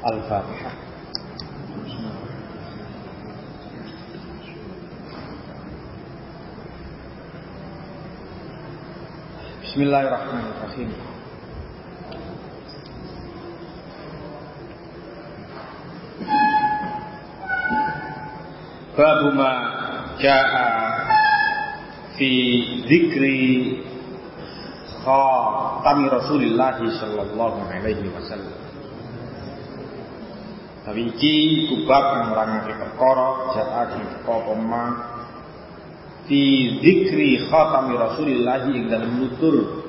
Al-Fatihah. Bismillahirrahmanirrahim. Babu ma jaa fi dzikri khatami Rasulillah sallallahu alaihi wasallam. Tapi iki kubab nerangake perkara jaa di apa fi dzikri khatami Rasulillah ing dalam nutur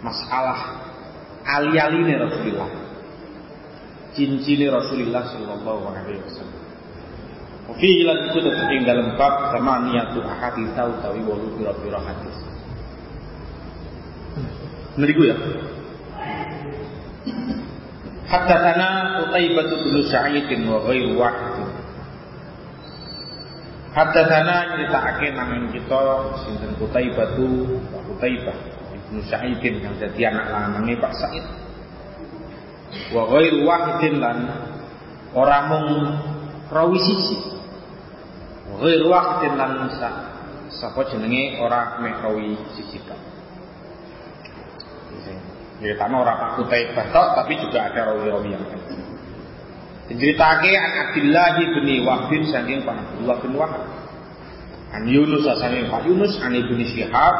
masalah ali-aline Rasulullah cincin Rasulullah sallallahu alaihi wasallam Oke, lan itu tetap ing dalam bab sama niatu tahu tawi walu pira-pira hadis. Meriku ya. Hatta sana Utaibah bin Sa'id wa ghairu wahid. Hatta sana kita sinten Utaibah tu Utaibah ibnu Sa'id yang jadi anak lanange Pak Sa'id. Wa ghairu wahidin lan ora mung rawi siji Ghairu waqtin lan sapa jenenge ora mek rawi siji tok. Ceritanya orang Pak Kutai Batok tapi juga ada rawi-rawi yang lain. Diceritake an Abdullah bin Wahb saking Pak Abdullah bin Wahab. An Yunus saking Pak Yunus an Ibnu Syihab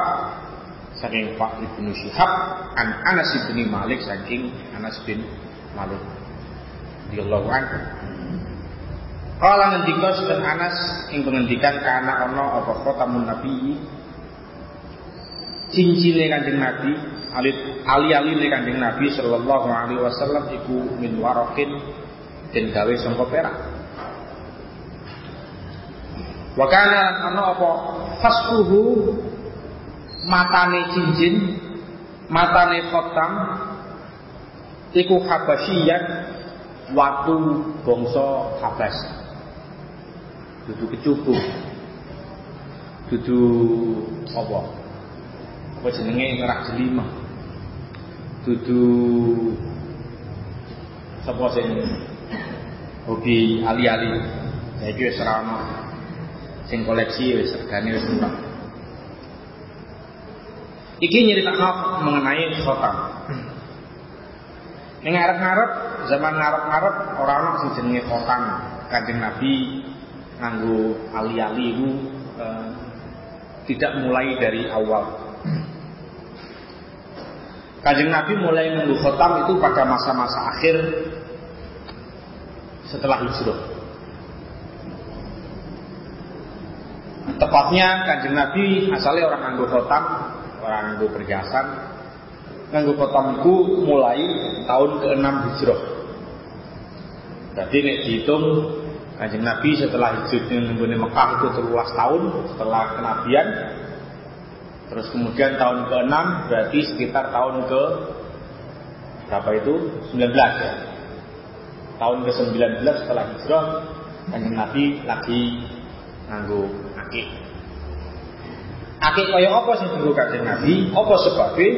saking Pak Ibnu Syihab an Anas bin Malik saking Anas bin Malik. Radhiyallahu anhu. Kala ngendika sinten Anas ing pengendikan kana ana apa khatamun nabi cincine Kanjeng Nabi alit ali-aline Kanjeng Nabi sallallahu alaihi wasallam iku min warakin den gawe sangka perak. Wa kana ana apa fasquhu matane cincin matane khatam iku habasyian watu bangsa Habas. Dudu kecukup. Dudu apa? Apa jenenge ngerak jelima. Dudu sapa sing hobi ali-ali. Saiki wis ora sing koleksi wis regane wis murah. Iki nyeritakno mengenai khotam. Ning ngarep-ngarep zaman ngarep-ngarep ora ono sing jenenge khotam. Kanjeng Nabi nganggo ali-ali itu eh, tidak mulai dari awal. Kanjeng Nabi mulai nganggo khotam itu pada masa-masa akhir setelah hijrah. Tepatnya kanjeng Nabi asalnya orang nganggo khotam, orang nganggo perhiasan. Nganggo khotam itu mulai tahun ke-6 hijrah. Jadi nek dihitung Kanjeng Nabi setelah hijrah di Mekah itu terulas tahun setelah kenabian. Terus kemudian tahun ke-6 berarti sekitar tahun ke berapa itu? 19 ya. Tahun ke-19 setelah hijrah Kanjeng Nabi lagi nganggo akik. Akik kaya apa sing dienggo Kanjeng Nabi? Apa sebabnya?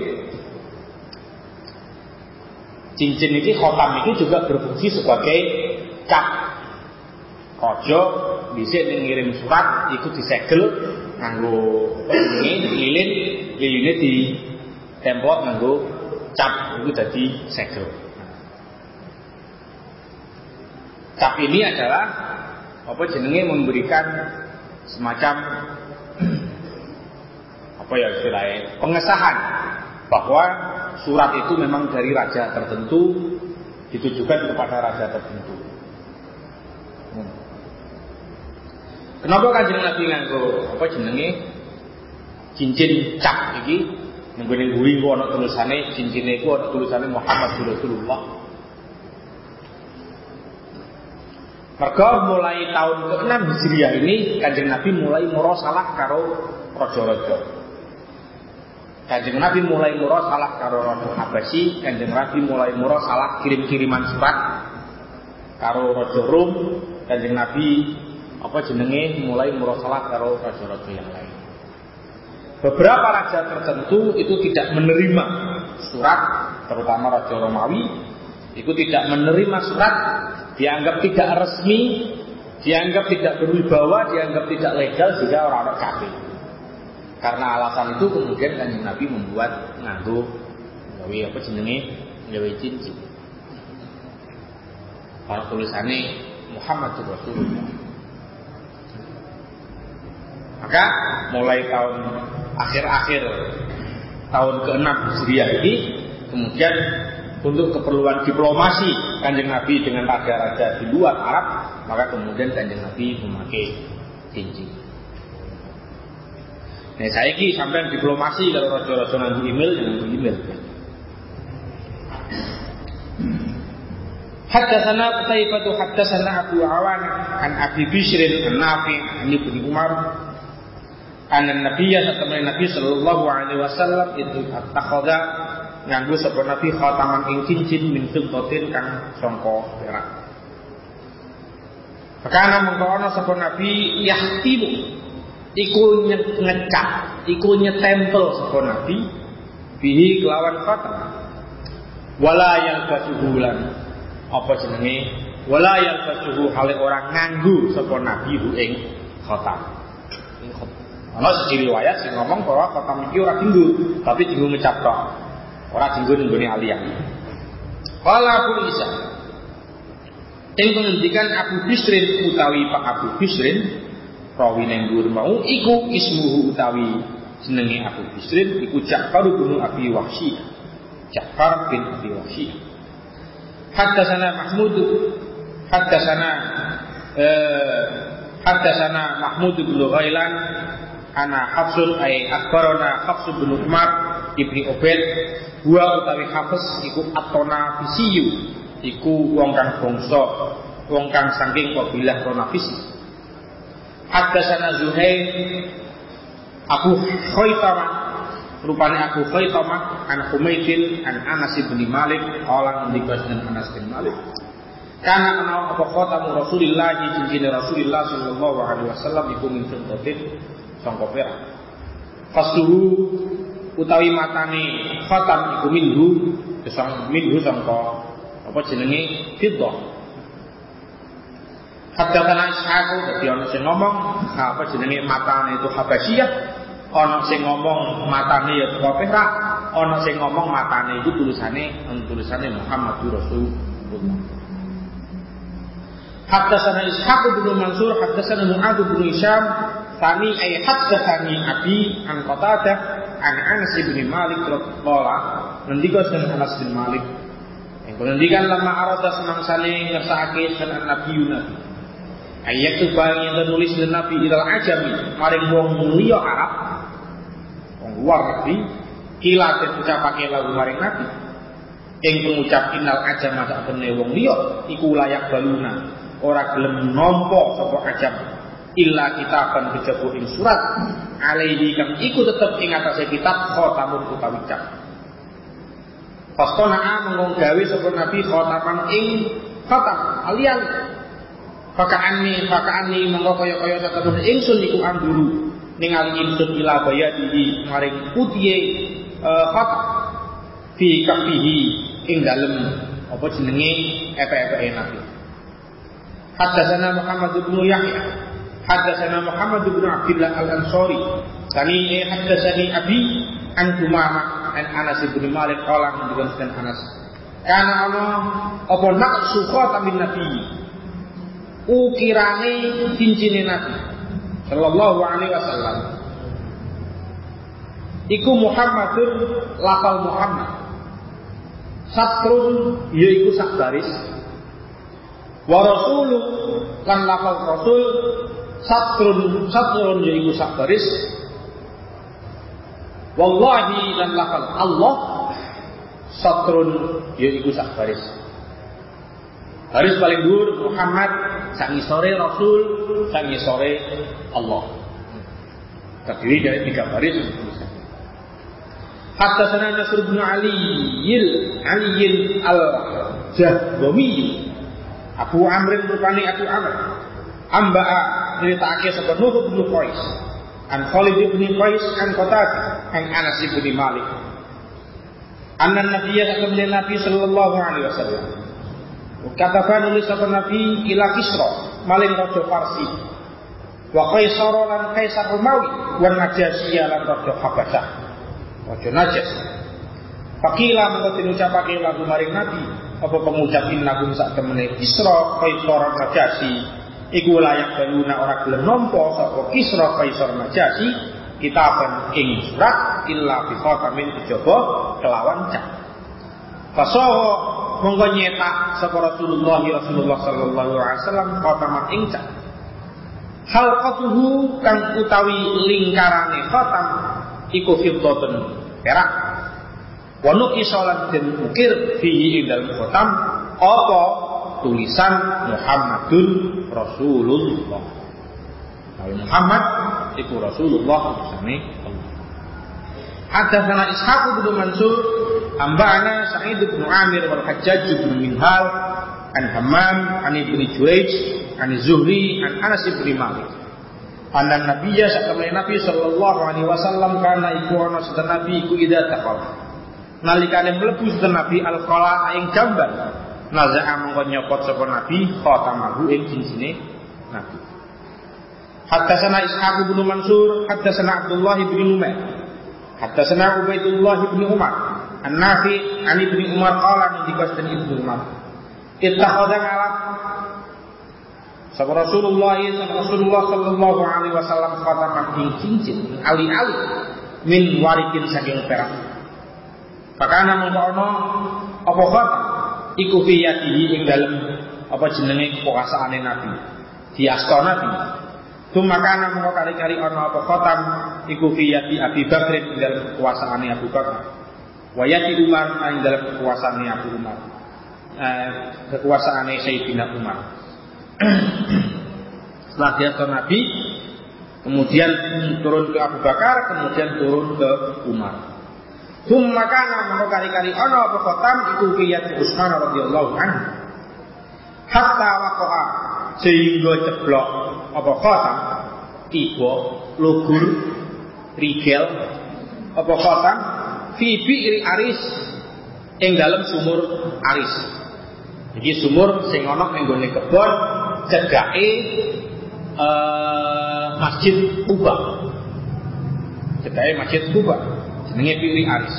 Cincin ini khotam ini juga berfungsi sebagai cap Ojo bisa ngirim surat ikut disegel nganggo ini lilin lilinnya di tembok nganggo cap itu jadi segel. Cap ini adalah apa jenenge memberikan semacam apa ya istilahnya pengesahan bahwa surat itu memang dari raja tertentu ditujukan kepada raja tertentu. Kenapa kanjeng Nabi nganggo apa jenenge cincin cap iki ning guri ku ana tulisane cincine iku ana tulisane Muhammad Rasulullah. Mergo mulai tahun ke-6 Hijriah ini Kanjeng Nabi mulai salah karo raja-raja. Kanjeng Nabi mulai salah karo raja Habasyi, Kanjeng Nabi mulai salah kirim-kiriman surat karo raja Rom, Kanjeng Nabi apa jenenge mulai murasalah karo raja-raja yang lain. Beberapa raja tertentu itu tidak menerima surat terutama Raja Romawi, itu tidak menerima surat, dianggap tidak resmi, dianggap tidak berwibawa, dianggap tidak legal jika orang-orang kafir. Karena alasan itu kemudian kan Nabi membuat nganggo gawe apa jenenge gawe cincin. Para tulisannya Muhammad Rasulullah. Maka mulai tahun akhir-akhir tahun ke-6 Syria ini kemudian untuk keperluan diplomasi Kanjeng Nabi dengan raja-raja di luar Arab, maka kemudian Kanjeng Nabi memakai cincin. Nah, saya ini sampai diplomasi kalau raja-raja nanti email ya, dengan email. Haddatsana hatta sana Abu Awan an Abi Bishr an Nafi' ini Ibnu Umar Anan Nabiya satya Nabi Shallallahu Alaihi Wasallam itu takoda nganggu sebuah Nabi khataman ing cincin min totin kang songko perak. Karena mengkono sebuah Nabi yahtibu iku ngecap, iku nyetempel sebuah Nabi bihi kelawan kata, Wala yang kasuhulan apa jenenge? Wala yang kasuhu hale orang nganggu sebuah Nabi hu ing khatam. Ana siji riwayat sing ngomong bahwa khatam iki ora dinggo, tapi dinggo ngecap tok. Ora dinggo nggone aliyah. Qala Abu Isa Yang menghentikan Abu Bisrin utawi Pak Abu Bisrin rawi nang mau iku ismuhu utawi jenenge Abu Bisrin iku Ja'far bin Abi Wahsy. Ja'far bin Abi Wahsy. Haddatsana Mahmud haddatsana eh haddatsana Mahmud bin Ghailan ana Hafsun ay akbarona Hafsun bin Umar ibni Ubaid. Gua utawi Hafs iku atona bisiyu iku wong kang bangsa wong kang saking kabilah Ronafisi Haddatsana Zuhair Abu Khaitamah rupanya Abu Khaitamah an Humaydin an Anas bin Malik. Orang ngendikan dengan Anas bin Malik. Karena kenal apa khatamu Rasulillah cincin Rasulullah sallallahu alaihi wasallam iku min sangka perak fasuhu utawi matane khatam iku minhu sang minhu sangka apa jenenge? Fiddah Haddatsana Ishaq dadi ana sing ngomong apa jenenge? Matane itu Habasyah, ana sing ngomong matane ya teko perak, ana sing ngomong matane itu tulisane tulisane Muhammadur Rasulullah. Haddatsana Ishaq bin Mansur, haddatsana Mu'adz bin Hisham, Tani ay haddatsani Abi an Qatadah an Anas bin Malik radhiyallahu ngendika dengan Anas bin Malik. Yang ngendikan lama arada semangsane ngersakake sanan Nabi Nabi. Ayat itu yang nulis dan Nabi idal ajami maring wong liya Arab wong luar negeri kila den ucapake lagu maring Nabi. Ing pengucap innal ajama sak temne wong liya iku layak baluna. Ora gelem nampa sapa ajam illa kitaban kejaba ing surat. Alaihi kang iku tetep ing atase kitab khatamun utawi cap Pastona mengong gawe sapa Nabi khataman ing khatam alian. Fakaani fakaani mongko kaya-kaya tetemen ingsun iku anduru ningali ingsun ila bayadihi maring putihe uh, khatam fi ing dalem apa jenenge epe-epe Nabi. Haddatsana Muhammad bin Yahya Haddatsana Muhammad bin Abdullah Al-Ansari. Kani eh haddatsani Abi an Dumama an Anas bin Malik. Qala menjelaskan Anas. Karena Allah apa naqsu khatamin Nabi? Ukirane cincin Nabi. Sallallahu alaihi wasallam. Iku Muhammadun lafal Muhammad. Satrun yaiku sak baris. Wa rasulu lan lafal rasul satrun satrun yaiku sak baris wallahi lan lafal Allah satrun yaiku sak baris Baris paling dhuwur Muhammad sang sore Rasul, sang sore Allah. Terdiri dari tiga baris. Hatta sana Nasr bin Ali Yil Ali al Jahwami Abu Amr rupani Abu Amr. Amba'a nyeritakake sapa Nuh bin Qais an Khalid bin Qais an Qatada an Anas bin Malik Anna Nabiya kemudian Nabi sallallahu alaihi wasallam. Katakan nulis sapa Nabi ila Kisra, maling raja Farsi. Wa Kaisar lan Kaisar Romawi, wa Najasyi lan raja Habasyah. Raja Najas. Fakila mengko diucapake lagu maring Nabi, apa pengucap innakum sak temene Kisra Kaisar Najasyi iku layak baluna ora gelem nampa sapa Kisra Kaisar Najasyi kitaban ing surat illa bi khatamin kejaba kelawan cat. Fasawa monggo nyetak sapa Rasulullah Rasulullah sallallahu alaihi wasallam khataman ing cat. Halqatuhu kang utawi lingkarane khatam iku fiddatun perak. Wa nuqisalan den ukir fihi ing dalem khatam apa tulisan Muhammadun Rasulullah. Muhammad iku Rasulullah utusane Allah. Hadatsana Ishaq bin Mansur amba'ana Sa'id bin Amir wal Hajjaj bin Minhal an Hammam an Ibnu Jurayj an Zuhri an Anas bin Malik. Andan Nabiya sakamane Nabi sallallahu alaihi wasallam kana iku ana sedher Nabi iku ida taqal. Nalikane mlebu sedher Nabi al-qala ing gambar. Naza'a mongko nyopot sapa Nabi khatamahu ing cincine Nabi. Haddatsana Ishaq bin Mansur, haddatsana Abdullah bin Numair. Haddatsana Ubaidullah bin Umar. An-Nafi an Ibnu Umar qala min dikasdan Ibnu Umar. Ittakhadha ala Sapa Rasulullah Rasulullah sallallahu alaihi wasallam khataman ing cincin ali-ali min warikin saking perak. Pakana mongko ana apa khatam iku fi yadihi ing dalem apa jenenge kekuasaane Nabi. Diasta Nabi Suma kana mengko kali-kali ana apa khotam iku fi yati Abi Bakr ing dalam kekuasaane Abu Bakar. Wa yati Umar ing dalam kekuasaane Abu Umar. Eh, kekuasaane Sayyidina Umar. Setelah dia ke Nabi, kemudian turun ke Abu Bakar, kemudian turun ke Umar. Summa kana mengko kali-kali ana apa khotam iku fi yati Utsman radhiyallahu anhu. Hatta waqa'a sehingga ceblok apa khotam tiba lugur rigel apa khotam fi bi'ri aris ing dalam sumur aris. Jadi sumur sing ana ing gone kebon cedake uh, masjid Kuba cedake masjid Kuba jenenge bi'ri aris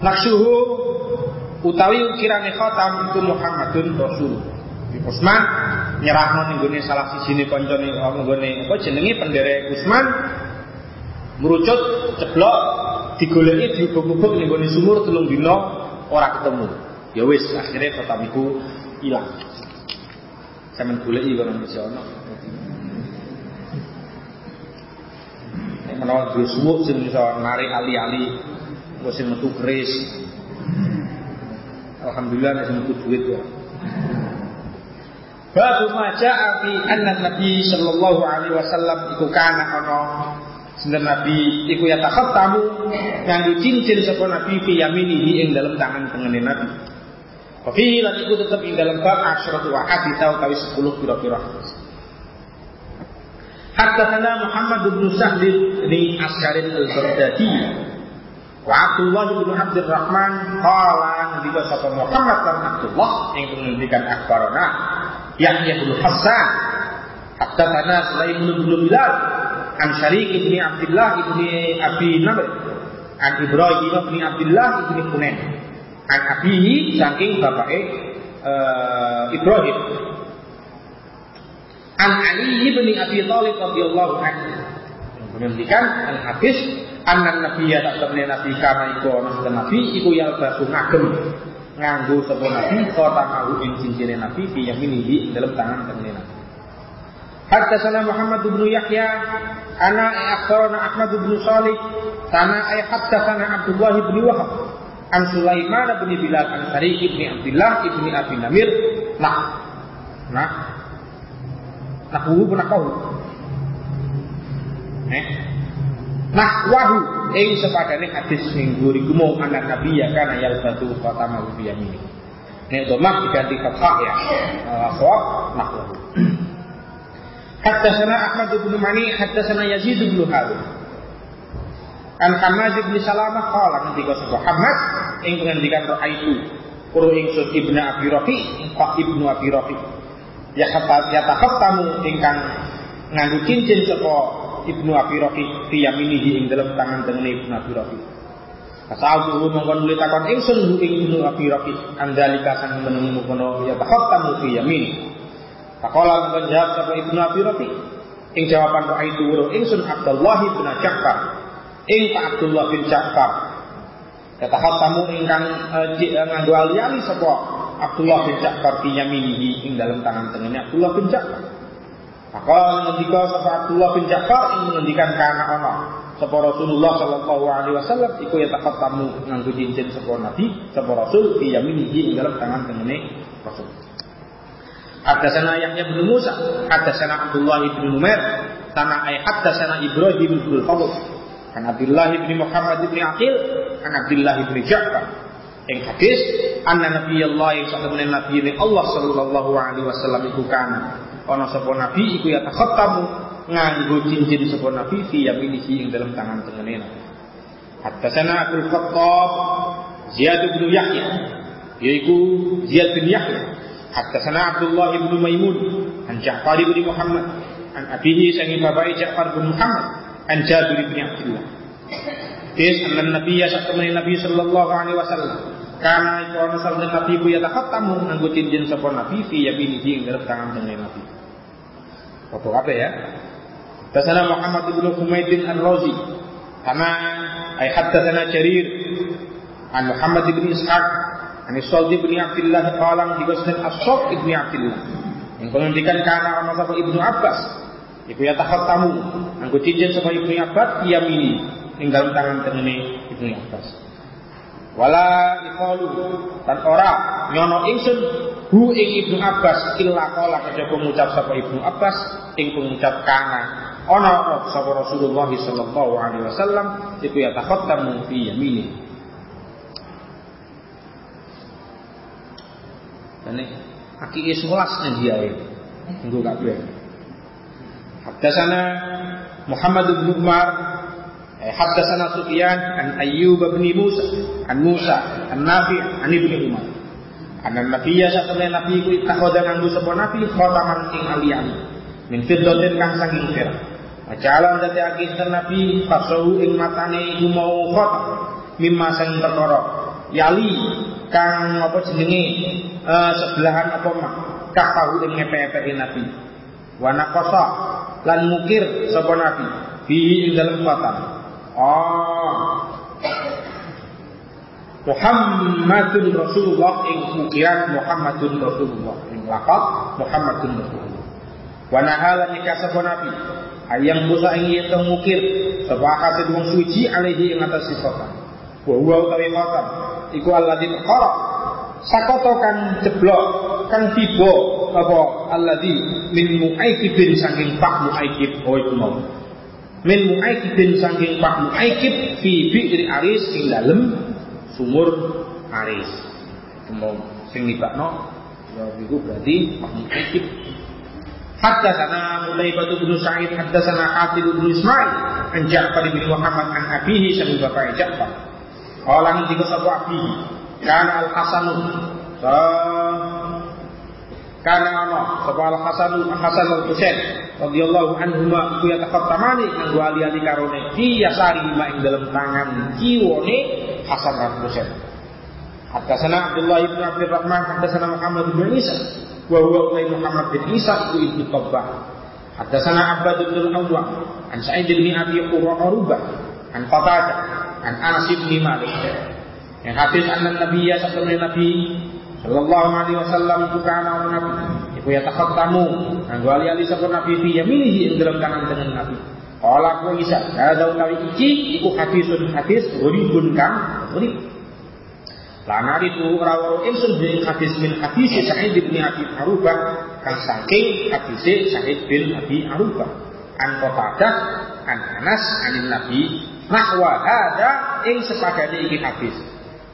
naksuhu utawi ukirane khotam itu Muhammadun Rasul. Utsman nyerahno ning gone salah sijine kancane nggone apa jenenge penderek Utsman merucut ceblok digoleki diubuk-ubuk ning gone sumur telung dina ora ketemu. Ya wis akhirnya kotam iku ilang. Sampean goleki nang bisa ana nek menawa suwuk sing bisa narik ali-ali kok sing metu keris. Alhamdulillah nek metu duit ya Babu maja fi anna Nabi sallallahu alaihi wasallam iku kana ana sinten Nabi? Iku ya takhattamu yang cincin sapa Nabi fi yaminihi ing dalam tangan tengene Nabi. Wa fi lan iku tetep ing dalam bab asyratu wa haditha utawi 10 pira-pira. Haddatsana Muhammad bin Sahl bin Askar al-Baghdadi. Wa Abdullah bin Abdurrahman qala ngendika sapa Muhammad lan Abdullah yang mengendikan akhbarana Yahya bin Hasan. Haddatsana Sulaiman bin Bilal an Syariq bin Abdullah bin Abi Namr. An Ibrahim bin Abdullah bin Hunain. An abihi saking bapake uh, Ibrahim an Ali bin Abi Thalib radhiyallahu anhu. Menghentikan al hadis anan nabi ya tak temene nabi karena iku ana nabi iku yalbasu ngagem nganggo sapa nabi kota mau ing cincine nabi fi yaminihi dalam tangan tengene nabi. Haddatsana Muhammad bin Yahya ana akhbarana Ahmad bin Salih sana ay haddatsana Abdullah bin Wahab an Sulaiman bin Bilal an Sariq bin Abdullah bin Abi Namir. Nah nah nah wu pun kau eh? Nahwahu ing sepadane hadis sing guri gumo anak nabi ya kana yal batu fatama bi yamini nek domah diganti fathah ya. Sawab nahwahu Haddatsana Ahmad bin Mani haddatsana Yazid bin Harun An Hamad bin Salamah qala ketika sebuah Hamad ing pengendikan roh itu Kuro ingsun ibnu Abi Rafi ibnu Abi Rafi Ya kata ya tamu ingkang nganggu cincin sapa ibnu Abi Rafi fi yaminihi ing dalam tangan tengene ibnu Abi Rafi Kasal dulu mongkon nuli takon ingsun hu ing ibnu Abi Rafi andalika sang menemu kono ya tamu fi yamin. Pakola mongkon jawab sapa ibnu Abi Rafi ing jawaban roh itu ingsun Abdullah bin Ja'far ing Abdullah bin Ja'far. Kata tamu ingkang uh, nganggo ali-ali sapa Abdullah bin Ja'far fi yaminihi ing dalam tangan tengahnya Abdullah bin Ja'far. Maka ngendika sapa Abdullah bin Ja'far ing ngendikan kana ana sapa Rasulullah sallallahu alaihi wasallam iku ya tamu nganggo cincin sapa Nabi sapa Rasul fi yaminihi ing dalam tangan tengahnya Rasul. Hadasana Yahya bin Musa, hadasana Abdullah bin Numair, tanah ayat hadasana Ibrahim bin Fadl, An Abdullah bin Muhammad bin Aqil, an Abdullah bin Ja'far. Yang hadis, anna Nabi Allah Nabi ini Allah sallallahu alaihi wasallam iku kana. Ana sapa nabi iku ya takhattamu nganggo cincin sapa nabi fi yaminihi ing dalam tangan tengene nabi. Haddatsana Abdul Khattab Ziyad bin Yahya yaiku Ziyad bin Yahya. Haddatsana Abdullah bin Maimun an Ja'far bin Muhammad an abihi sangi babai Ja'far bin Muhammad an Jabir bin Abdullah. Is anna Nabi ya Nabi sallallahu alaihi wasallam. Karena itu ana sabda Nabi ku ya takhatamu nganggo tinjin sapa Nabi fi yaminihi ing dalam tangan tengene Nabi. Apa apa ya? Tasana Muhammad bin Humaid bin Ar-Razi. Kama ay haddatsana Jarir an Muhammad bin Ishaq an Salih bin Abdullah qala di As-Saf ibn Abdullah. Yang menghentikan karena ana sapa Ibnu Abbas Ibu ya tahap tamu, anggo cincin sama ibu Abbas mini ing dalam tangan tengene ibu Abbas wala ikhalu dan ora nyono ingsun hu ing Ibnu Abbas illa qala kada pengucap sapa Ibnu Abbas ing pengucap kana ana sapa Rasulullah sallallahu alaihi wasallam iku ya takhattamu fi yamini Ini aki islas nang dia ini. Engko kabeh. Hadasana Muhammad bin Umar حدثنا سفيان عن أيوب بن موسى عن موسى النافع عن ابن عمر أن النبي صلى الله عليه وسلم اتخذ nganggo sapa nabi khotaman ing alian min fiddatin kang saking perak Ajalan dadi akeh nabi fasahu ing matane iku mau khotam mimma sang perkara yali kang apa jenenge uh, sebelahan apa mah kafahu ing ngepe-epe nabi wa naqasa lan mukir sapa nabi bi ing dalam kekuatan oh Muhammadun Rasulullah ing ukiran Muhammadun Rasulullah ing laqab Muhammadun Rasulullah. Wa nahala nikah sapa nabi? Ayang busa ing yen mukir sapa wong suci alaihi ing atas sifat wa huwa utawi khotam iku alladzi qara sakoto kan jeblok kan tiba apa alladzi min muaikibin saking pak muaikib oh itu mau min muaikibin saking pak muaikib fi bi'ri aris ing dalem sumur aris. Mau sing nibakno ya iku berarti pak muaikib. Hatta sana mulai batu bin Sa'id hatta sana Hatib bin Ismail an Ja'far bin Muhammad an abihi sambil bapak Ja'far. Orang tiga satu abihi? Kana al Hasanu karena ana sapa al Hasan Hasan al Husain radhiyallahu anhuma ku yataqattamani nganggo ali-ali karone fi yasari ma ing dalam tangan kiwone Hasan al Husain. Haddatsana Abdullah ibn Abdul Rahman haddatsana Muhammad bin Isa wa huwa Muhammad bin Isa itu ibnu Tabbah. Haddatsana Abbad bin Awwa an Sa'id bin Abi Urwa an Qatadah an Anas bin Malik. Yang hadis anna Nabi ya Nabi Sallallahu alaihi wasallam itu kana Nabi. Iku ya tamu. Nganggo ali-ali sapa Nabi fi yaminihi ing dalam tangan dengan Nabi. Qala ku Isa, ada utawi iki iku hadisun hadis guribun kang gurib. Lana itu rawaro insun bin hadis min hadis Sa'id bin Abi Arubah kang saking hadis Sa'id bin Abi Arubah. An Qatadah an Anas anin Nabi nahwa hada ing sepadane iki hadis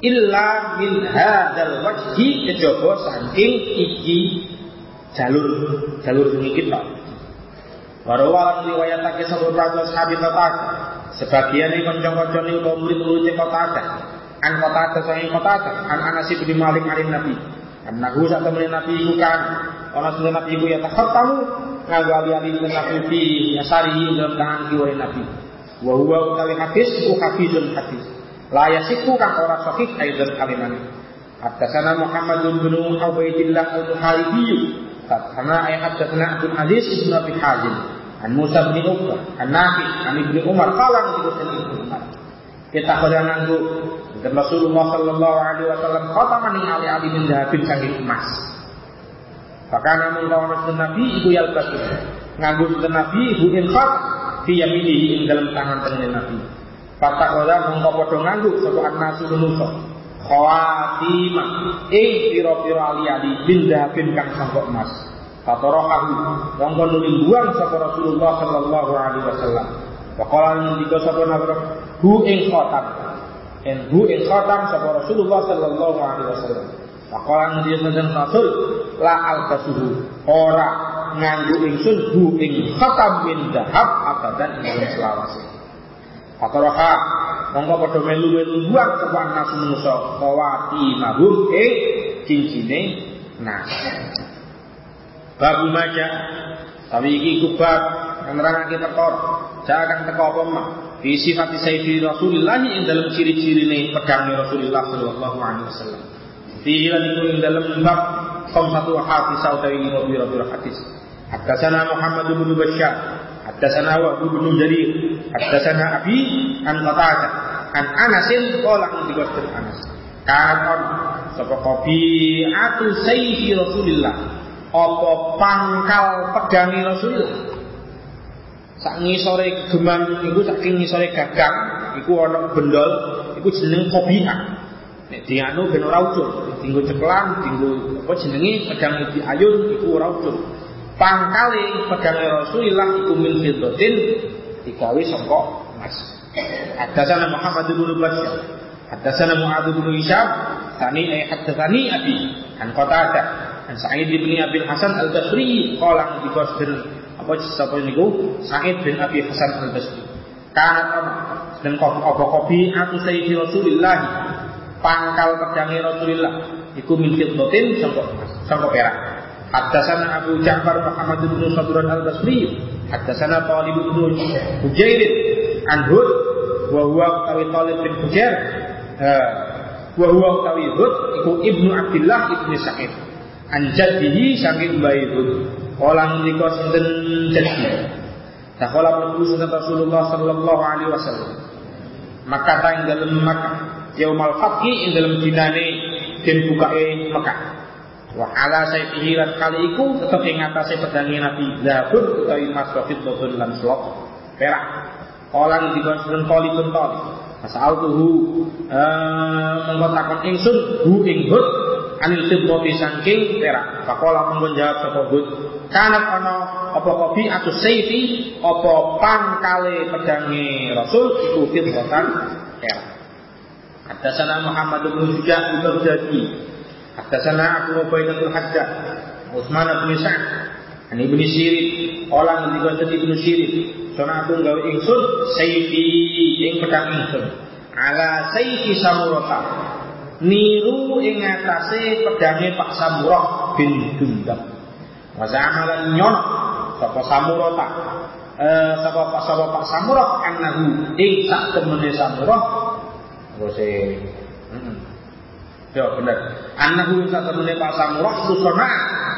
illa min hadzal wajhi kejaba saking iki jalur jalur sing iki tok Warawa riwayatake sapa praja sahabat kata sebagian iki kanca-kancane utawa murid-murid kota an kota sangi kota an Anas bin Malik alin Nabi. Nahu sak temen Nabi iku kan ana sunnah Nabi iku ya takhattamu nganggo ali-ali Nabi fi yasari dalam tangan kiwa Nabi. Wa huwa utawi hadis ku hadis la yasiku kang ora sahih aidan kalimane Haddatsana Muhammad bin Ubaidillah al-Muharibi karena ayat haddatsana Abdul Aziz bin Abi Hazim an Musa bin Uqbah an Nafi an Ibnu Umar qala Ibnu Umar kita pada nganggo dan Rasulullah Shallallahu Alaihi Wasallam khataman ing ali ali min dahabin saking emas. Bahkan namun kawan Nabi itu yang bagus. Nganggo Nabi ibu infak fi yaminihi ing dalam tangan tangan Nabi. Fatakola mongko padha nganggo sapa annasu manusa. Khawatimah ing pira-pira ali-ali bin dahabin kang sangkok emas. Fatorohahu mongko nuli buang sapa Rasulullah sallallahu alaihi wasallam. Faqala ngendika sapa Nabi hu ing khatam. En hu ing khatam sapa Rasulullah sallallahu alaihi wasallam. Faqala ngendika sapa Rasul la al-kasuhu ora nganggo ingsun hu ing khatam min dahab abadan ing selawase. Fatoroha mongko padha melu-melu buang sapa nasu manusa kawati mahum. Ing cincine nah. Babu maja tapi iki kubab nerangake perkara jangan teko apa mah fi sifat sayfi Rasulullah ing dalam ciri-cirine pedang Rasulullah sallallahu alaihi wasallam. Fi lan iku ing dalam bab satu hadis utawi biro-biro hadis. Haddatsana Muhammad bin Bashar, haddatsana Wahb bin Jarir, haddatsana Abi an Qatadah, an Anas qala an diqadir Anas. Katon sapa atu sayfi Rasulillah. Apa pangkal pedangi Rasulullah? sak ngisore geman iku saking ngisore gagang iku ana bendol iku jeneng kobiha nek dianu ben ora ucul dinggo ceklan dinggo apa jenenge pedang iki ayun iku ora ucul pangkale pedang Rasulullah iku min fiddatin digawe saka emas Haddatsana Muhammad bin Bashar Haddatsana Mu'adz bin Hisham. Tani eh haddatsani abi an Qatadah an Sa'id bin Abi Hasan Al-Basri. Qala di apa sapa niku? Sa'id bin Abi Hasan Al-Basri. Kanat ana dan apa kopi atau sayyidi Rasulillah. Pangkal pedangi Rasulillah. Iku min fiddatin sangka perak. Ja'far Muhammad bin Sabran Al-Basri, haddatsana Talib bin Hujair an Hud wa huwa tawi Talib bin Hujair wa huwa tawi Hud iku Ibnu Abdullah ibnu Sa'id. An jaddihi saking bayi Hud. Kala ngendika sinten jadi. Takola sunat Rasulullah sallallahu alaihi wasallam. Maka ta ing dalem Makkah yaumal fathi ing dalem dinane den bukae Mekah. Wa ala sayfihi lan kali iku tetep ing atase pedangi Nabi Zabur utawi Mas Rafid Bobon lan Slok perak. Kala ngendika sinten kali pentol. Asal tuhu eh monggo takon ingsun hu ing hud anil fiddati saking perak. Pakola monggo jawab sapa hud kanat ana apa kopi atau sayfi apa pangkale pedangi Rasul iku fitratan perak. Haddatsana Muhammad bin Sujah al-Baghdadi. Haddatsana Abu Ubaidah al-Haddad. Utsman bin Sa'd. An Ibnu Sirin, qala ngendika dadi Ibnu Sirin, "Sona aku gawe ingsun sayfi ing pedang ingsun." Ala sayfi Samurata. Niru ing atase pedange Pak Samurah bin Dundam. Wazamalan nyon sapa samurata eh sapa Pak sapa Pak Samurah annahu ing sak temene Samurah heeh Yo bener. Annahu ing sak temene Pak Samurah susana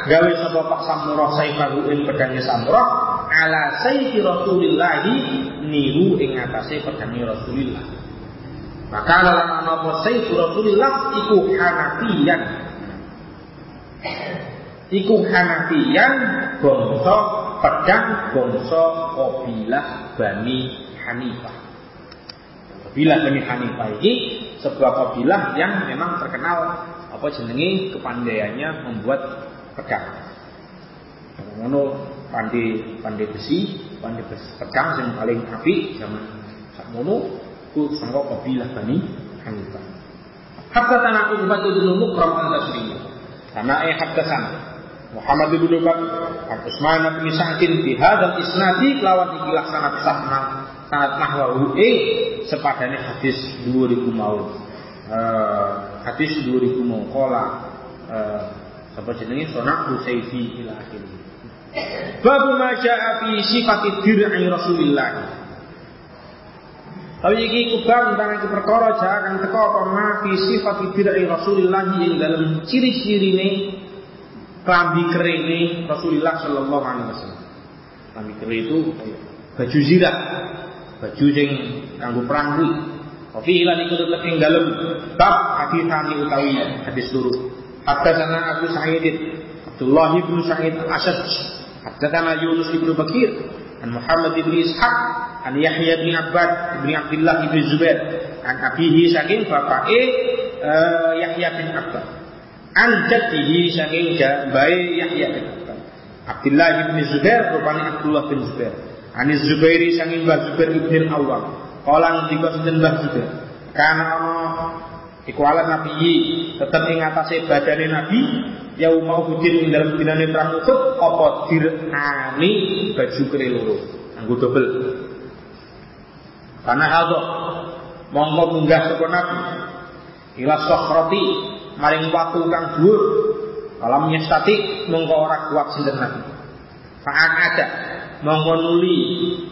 gawe sapa Pak Samurah saifahu ing pedange Samurah ala sayfi Rasulillah niru ing atase pedange Rasulillah. Maka ana apa sayfi Rasulillah iku Hanafiyan iku Hanafiyan bangsa pedang bangsa kabilah Bani Hanifah. Kabilah Bani Hanifah ini sebuah kabilah yang memang terkenal apa jenenge kepandaiannya membuat pedang. Ngono pandai pandai besi, pandai besi pedang yang paling api zaman sakmono ku sangka kabilah Bani Hanifah. Hatta tanah Uqbah bin Mukram al-Tasriyah. Karena eh hatta sana Muhammad bin Bakar an Utsman bin hadzal isnadi lawan iki laksana sahna sanad nahwahu eh sepadane hadis 2000 mau uh, hadis 2000 mongkola uh, sapa jenenge sonak Husayfi ila akhirih Babu ma ja'a fi sifati dir'i Rasulillah. Tapi iki kubang tentang iki perkara jangan teko apa ma fi sifati dir'i Rasulillah yang dalam ciri-cirine klambi kerene Rasulullah sallallahu alaihi wasallam. Klambi kere itu baju zirah, baju sing kanggo perang kuwi. Wa fi lan iku tetep ing dalem bab hadisani utawi hadis loro. Haddatsana Abu Sa'id Abdullah bin Sa'id Al-Asad Haddatsana Yunus bin Bakir an Muhammad bin Ishaq an Yahya bin Abbad bin Abdullah bin Zubair an abihi saking bapake uh, Yahya bin Abbad an jaddihi saking bae Yahya bin Abbad Abdullah bin Zubair rupanya Abdullah bin Zubair an Zubairi saking Mbah Zubair bin Awam kala ngendika sinten Mbah Zubair kana ana Iku ala nabi tetap ing atase badane nabi mau hudin ing dalam dinane perang Uhud apa dirani baju kere loro anggo dobel. Karena haldo monggo munggah sapa nabi ila sokhrati maring watu kang dhuwur Kalau nyestati monggo ora kuat sinten nabi. Fa'an ada monggo nuli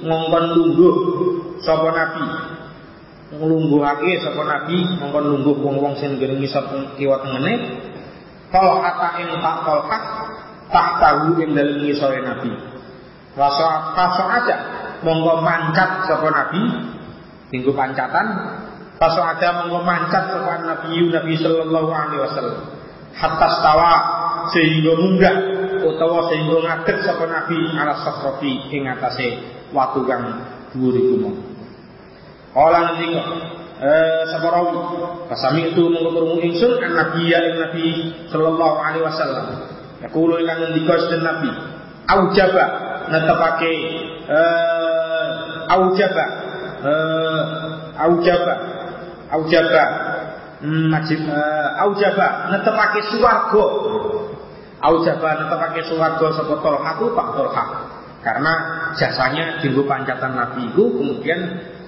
ngongkon lungguh sapa nabi. Nglungguhake sapa nabi mongko lungguh wong-wong sing ngene ngisor kiwa tengene kata ing tak kolhak tak tahu ing dalem ngisore nabi. Rasa rasa aja monggo mancat sapa nabi. Minggu pancatan rasa aja monggo mancat sapa nabi nabi sallallahu alaihi wasallam. Hatta stawa sehingga munggah utawa sehingga ngadeg sapa nabi ala sakhrafi ing atase watu kang dhuwur iku Kala ngendika eh sapa rawi pasami itu mengkono ingsun an nabi ya nabi sallallahu alaihi wasallam. Yaqulu lan ngendika sedhen nabi? Aujaba netepake eh aujaba eh aujaba aujaba majib eh, aujaba netepake swarga aujaba netepake swarga sapa Tolha Pak Tolha karena jasanya dienggo pancatan nabi itu kemudian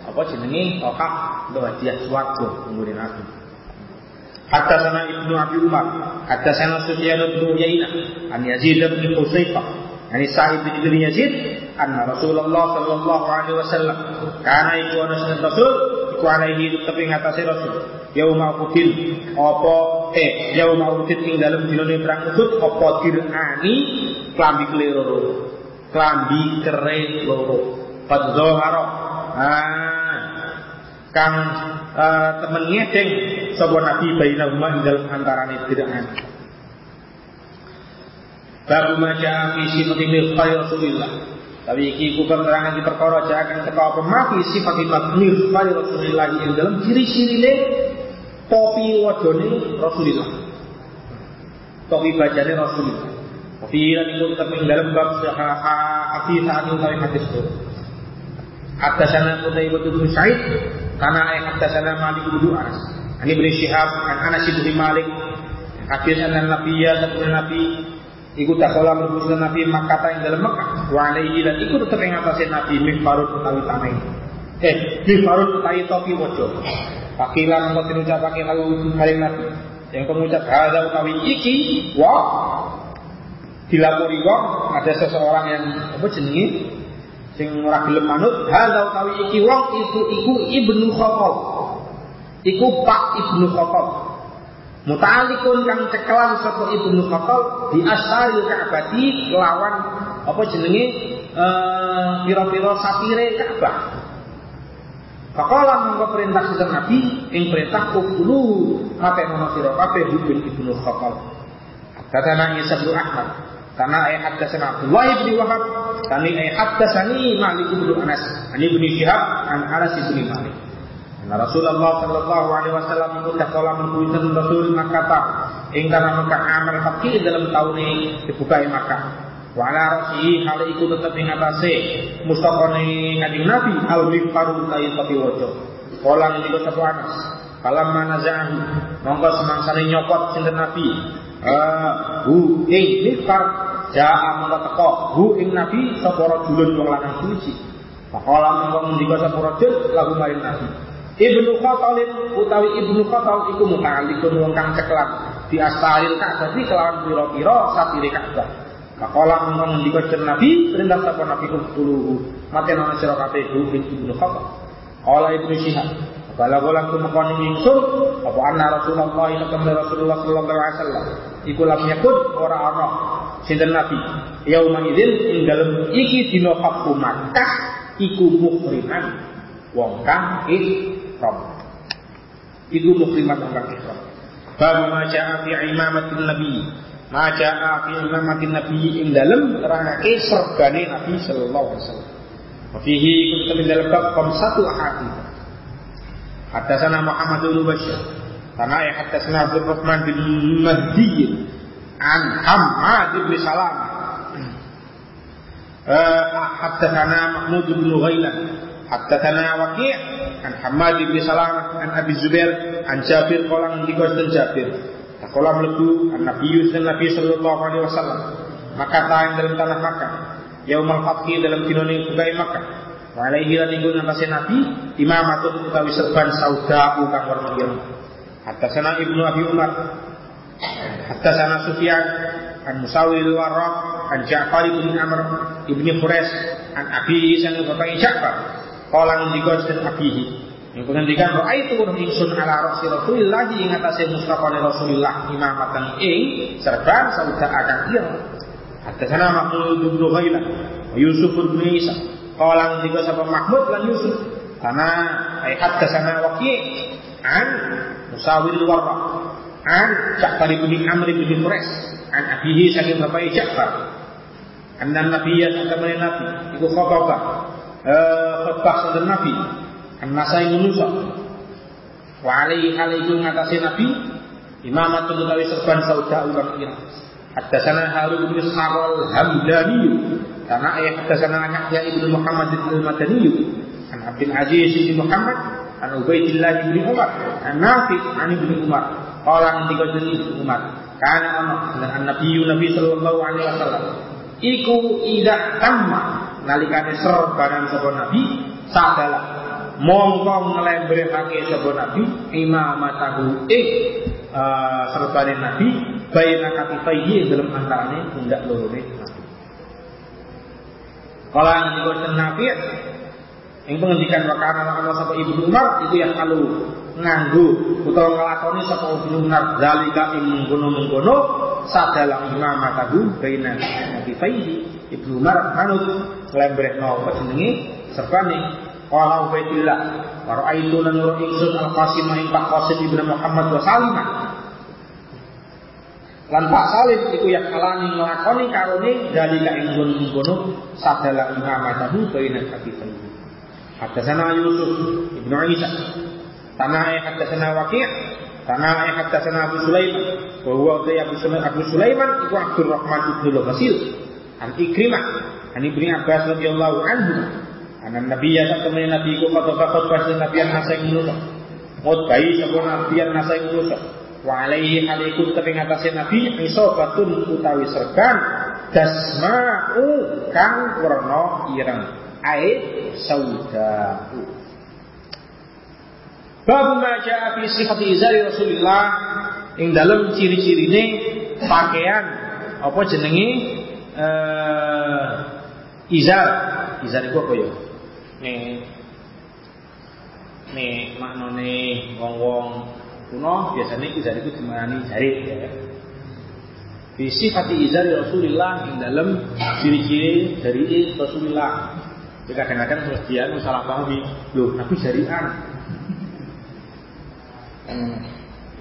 apa jenenge tokah untuk hadiah swarga nggone Nabi. Hatta sana Ibnu Abi Umar, hatta sana Sufyan bin Uyainah, an Yazid bin Husaifah, an Sa'id bin Yazid, anna Rasulullah sallallahu alaihi wasallam kana iku ana Rasul iku alaihi tepi ngatasi Rasul. Yauma Uhud apa eh yauma Uhud ing dalem dinane perang Uhud apa dirani klambi keloro. Klambi kere loro. Qad. Ah kang uh, temen ngedeng sapa nabi bainahuma ing dalem antarané bid'ah Babu maja fi mirfai Rasulillah Tapi iki ku keterangan di perkara jangan teka apa mati sifat mirfai Rasulillah ing dalam ciri-cirine topi wadone Rasulillah Topi bajane Rasulillah Tapi lan itu tetap ing dalam bab hadis saat ini hadis itu Hatta sana Qutaibah bin Sa'id karena ayat sana Malik bin Anas. Ini bin Syihab an Anas bin Malik. Hadis an Nabi ya Nabi Iku takola berhubungan Nabi Makkah yang dalam Makkah Wa alaihi dan ikut tetap yang atasnya Nabi Mihfarud utawi tameng Eh, Mihfarud utawi topi wajah Pakilan tinucap pakai lalu hari Nabi. Yang pengucap Hada utawi iki Wah Dilapori wah Ada seseorang yang Apa jenengi sing ora gelem manut hadza utawi iki wong itu iku Ibnu Khattab. Iku Pak Ibnu Khattab mutalikun kang cekelan sapa Ibnu Khattab di asari Ka'bati lawan apa jenenge eh pira-pira sapire Ka'bah Pakola mongko perintah sinten Nabi ing perintah kulu mate mono sira kabeh Ibnu Khattab Kata Nabi Sabdu Ahmad karena ayat haddatsana Abdullah bin Wahab, kami ayat haddatsani Malik bin Anas, ani bin Syihab, an Anas bin Malik. Karena Rasulullah sallallahu alaihi wasallam mengucap kala mengkuitan Rasul Makkah. Ing kana Makkah amal fakir dalam tahun ini dibuka Makkah. Wa ala rasihi hal iku tetep ing atase. Mustaqone kanjeng Nabi al mifaru kai tapi wajo. Kala ngendika sapa Anas, Kalam manazahu monggo semangsane nyopot sinten Nabi. Uh, hu ing mifar jaa mongko teko hu ing nabi sapa rajulun wong lanang suci. Pakola mongko ngendika sapa rajul lagu maring nabi Ibnu Khattalib utawi Ibnu Khattal iku muta'alliqun wong kang ceklan di astaril Ka'bah kelawan pira-pira satire Ka'bah. Kakola mengkon ngendika Nabi perintah sapa Nabi kumpuluhu mati ana sira kabeh Ibnu Khattal. Kala Ibnu Syihab Bala golang tumekon ingsun apa anna Rasulullah sakmene Rasulullah sallallahu alaihi wasallam? Iku lam yakun ora ana. Sinten Nabi yauma idzin ing dalem iki dina Makkah iku muhriman wong kang ihram. Itu mukrimat orang ihram. Bab ma'ja'a fi imamatin nabi. Ma'ja'a fi imamatin nabi ing dalem nerangake sergane Nabi sallallahu alaihi wasallam. Fihi kuntum dalam bab satu ahadi. Hadasana Muhammad bin Bashir. Karena ya sana Abdul Rahman bin Mahdi an Hamad bin Salam. Uh, eh, sana Mahmud bin Ghailan حدثنا وكيع عن حماد بن سلامة عن أبي الزبير عن جابر قال عن dan Jabir Kala melebu an Nabi dan Nabi sallallahu alaihi wasallam maka tahan dalam tanah Makkah yaumal fathi dalam dinone bukai Makkah wa alaihi lan ingkang ngatasi Nabi imamatun utawi serban sauda kang warna ireng Haddatsana Ibnu Abi Umar Haddatsana Sufyan an Musawil Warraq an Ja'far bin Amr ibni Quraish an Abi Isa bapak Ja'far Kala ngendika dan abihi. Yang pengendikan itu urung ingsun ala rasul Rasulillah ing atase Mustafa Rasulillah imamatan ing serban sauda akan iya. Haddatsana Mahmud bin Ghailan Yusuf bin Isa. Kala ngendika sapa Mahmud lan Yusuf. Karena ay haddatsana Waqi an Musawir Warra an Ja'far bin Amr bin Quraish an abihi saking bapak Ja'far. Anna Nabiya sakamane Nabi iku khababa khutbah saudara Nabi. An-Nasai Nusa Wa alaihi alaihi ngatasi Nabi Imamatun utawi serban sauda ulang ira Haddasana Harun bin Ishaq al-Hamdani Karena ayat haddasana Yahya ibnu Muhammad al-Madani. An Abdul Aziz bin Muhammad An Ubaidillah bin Umar An Nafi an ibnu Umar. An tiga ibnu Umar. Karena anak dan Nabi Nabi sallallahu alaihi wasallam. Iku ida tamma nalikane serbanan sapa nabi sadalah mongko nglembrekake sapa nabi imamatahu ing uh, serbane nabi baina katifaihi dalam antarane pundak lorone nabi. Kala ngendika nabi ing pengendikan wakana ana sapa Ibnu Umar itu yang kalau nganggo utawa nglakoni sapa Ibnu Umar zalika ing mengkono-mengkono sadalah imamatahu baina katifaihi Ibnu Umar manut lembrekno apa jenenge serpane qala Ubaidillah. Wa ra'aitu lan nuru ingsun al-Qasim ing Pak Qasim ibnu Muhammad wa Salimah. Lan Pak Salim iku yang kalani nglakoni karone dalika ing ngono sadala imamatahu baina katifan Haddatsana Yusuf ibnu Isa. Tanah haddatsana Waqi' Tanah haddatsana Abu Sulaiman. Wa huwa Abu Sulaiman Abu Sulaiman iku Abdurrahman ibnu Ghasil An Ikrimah An Ibni Abbas radhiyallahu anhu. An Nabi ya temen Nabi ku kata kata pas Nabi yang nasa ngunusa bayi sapa Nabi yang nasa ngunusa Wa alaihi alaikum tapi ngatasé Nabi isobatun utawi serban dasma'u kang warna ireng. Ae saudau. Bab ma ja'a fi sifati izari Rasulillah. Ing dalem ciri-cirine pakaian apa jenenge uh, izar izar itu apa ya nih nih maknane wong-wong kuno biasanya izar itu dimaknani jari ya Di sifati izari Rasulullah yang dalam ciri-ciri dari Rasulullah. Jadi kadang-kadang sebagian salah pahami, loh Nabi jarian. Hmm.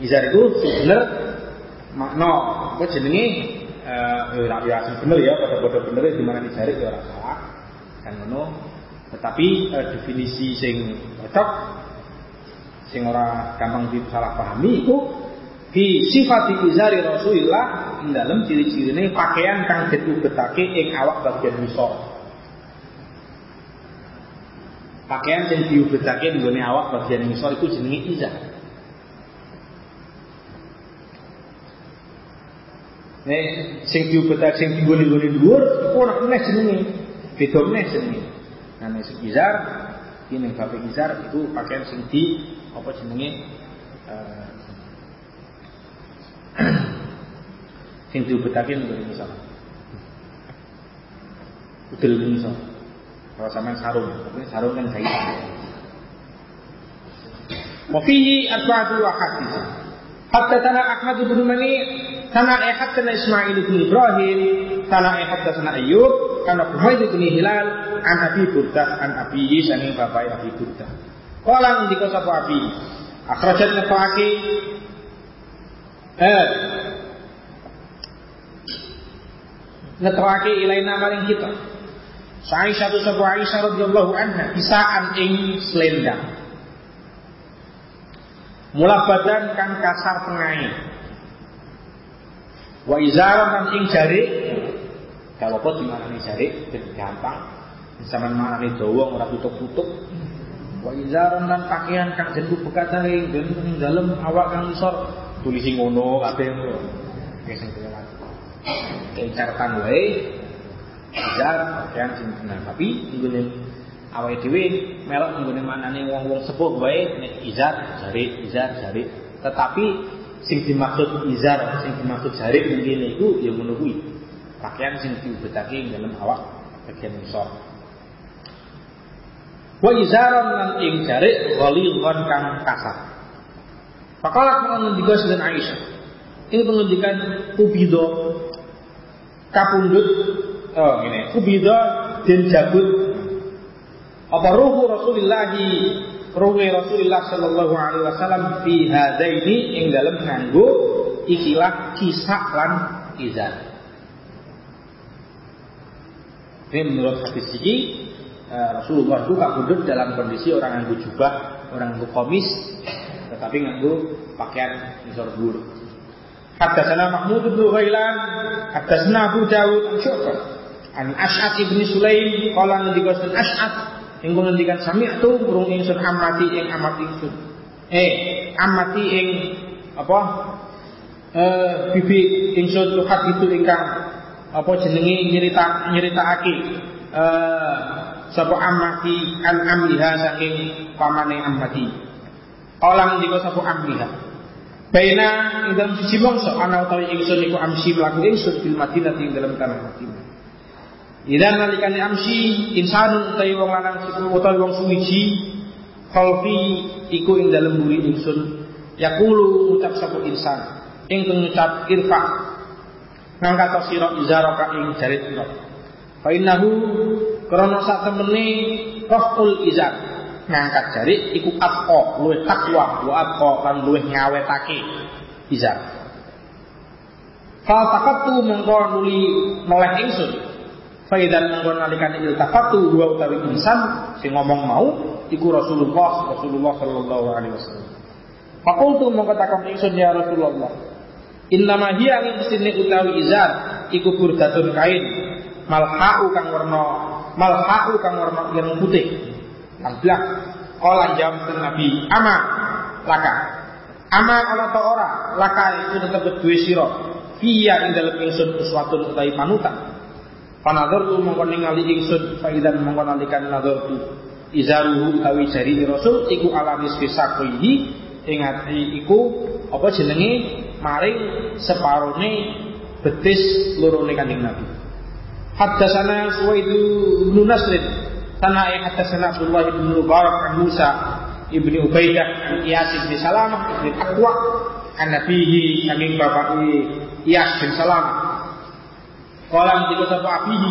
Izar itu sebenarnya makna apa jenenge eh ya ya bener ya pada-pada bener di mana dicari ya ora salah. Kan ngono. Tetapi eh, definisi sing cocok sing ora gampang disalahpahami itu di sifat izari Rasulullah ing dalam ciri-cirine pakaian kang ditubetake ing awak bagian ngisor. Pakaian sing diubetake nggone awak bagian ngisor itu jenenge izar Nek sing diubetak sing tinggone-nggone dhuwur iku ora meneh jenenge. Beda meneh jenenge. Nah nek sing izar iki ning bape izar itu pakaian sing di apa jenenge uh, sing diubetake nggo misal. Udel misal. Kalau sampean sarung, tapi sarung kan jahitan. Wa fihi arba'atu ahadits. Haddatsana Ahmad bin Mani kana haddatsana Ismail bin Ibrahim kana haddatsana Ayyub kana Humaid bin Hilal an Abi Burdah an Abi saking bapak Abi Burdah. Kala ngendika sapa Abi akhrajat nafaki eh ngetokake ilaina maring kita. Aisyah tu sapa Aisyah radhiyallahu anha bisaan ing badan kan kasar tengahe. Wa ing jari kalau kau di mana nih jari gampang. Sama mana nih dawa ora tutup-tutup. Wa izaran dan pakaian kang jendu bekatare dan ing dalem awak kang isor tulisi ngono kabeh ngono. Wis sing kelewat. Kencarkan wae izar pakaian sing bener tapi nggone awake dhewe melok nggone manane wong-wong sepuh wae nek izar jari izar jari tetapi sing dimaksud izar sing dimaksud jari ngene iku ya ngono kuwi. Pakaian sing diubetake dalam awak bagian ngisor. Wa izaran lan ing jari ghalidhan kang kasar. Fakalat mengendikan dan Aisyah. Ini pengendikan Kubido Kapundut Oh ini Kubido dan jabut. Apa ruhu Rasulullah ruhu Rasulullah sallallahu alaihi wasallam fi hadaini ing dalam nganggo ikilah kisah lan izar. Ini menurut hadis ini eh, Rasulullah itu kabudut dalam kondisi orang nganggo jubah, orang nganggo komis, tetapi nganggo pakaian nisor bulu. Haddatsana Mahmud bin Ghailan, haddatsana Abu Dawud an Syu'bah an Ash'ad ibn Sulaim qala ngendika Ash'ad Engko ngendikan itu burung ingsun amati ing amat ingsun. Eh, amati ing apa? Eh, bibi ingsun tuhat itu ingkang apa jenenge nyerita nyeritakake eh sapa amati an amliha saking pamane amati. Olang diko sapa amliha. Baina ing dalam siji mangsa ana utawi ingsun iku amsi mlaku ingsun bil Madinah ing dalam tanah Madinah. Idan nalikane amsi insan utawi wong lanang utawi wong suwiji khalfi iku ing dalem buri ingsun. Yaqulu ucap sapa insan. Ing ngucap irfa. Ngangkat sira izaraka ing jarit sira. Fa innahu krana sak temene izar ngangkat jarit iku atqa luwih takwa wa atqa lan luwih ngawetake izar fa taqattu mengko nuli ingsun Faidan mengkon nalikane iltafatu dua utawi insan sing ngomong mau iku Rasulullah Rasulullah sallallahu alaihi wasallam. Fakultu mongko takon ingsun ya Rasulullah. Innama hiya ing sini utawi izar iku burdatun kain malhau kang warna malhau kang warna ireng putih. Amblak kala jam Nabi ama laka. Ama kalau to ora laka itu tetep duwe sira. Fiya ing dalem ingsun uswatun utawi panutan Panador tu mongkon ningali ingsun faidan mongkon nalikan nador tu izaruhu utawi jari Rasul iku alamis bisaqihi ing iku apa jenenge? Maring separone betis lorone Kanjeng Nabi. Haddatsana Suwaidu bin tanah yang haddatsana Abdullah bin Mubarak an Musa ibni Ubaidah an Iyas bin Salamah ibni Aqwa an Nabihi saking bapak Iyas bin Salamah Kala ngendika sapa abihi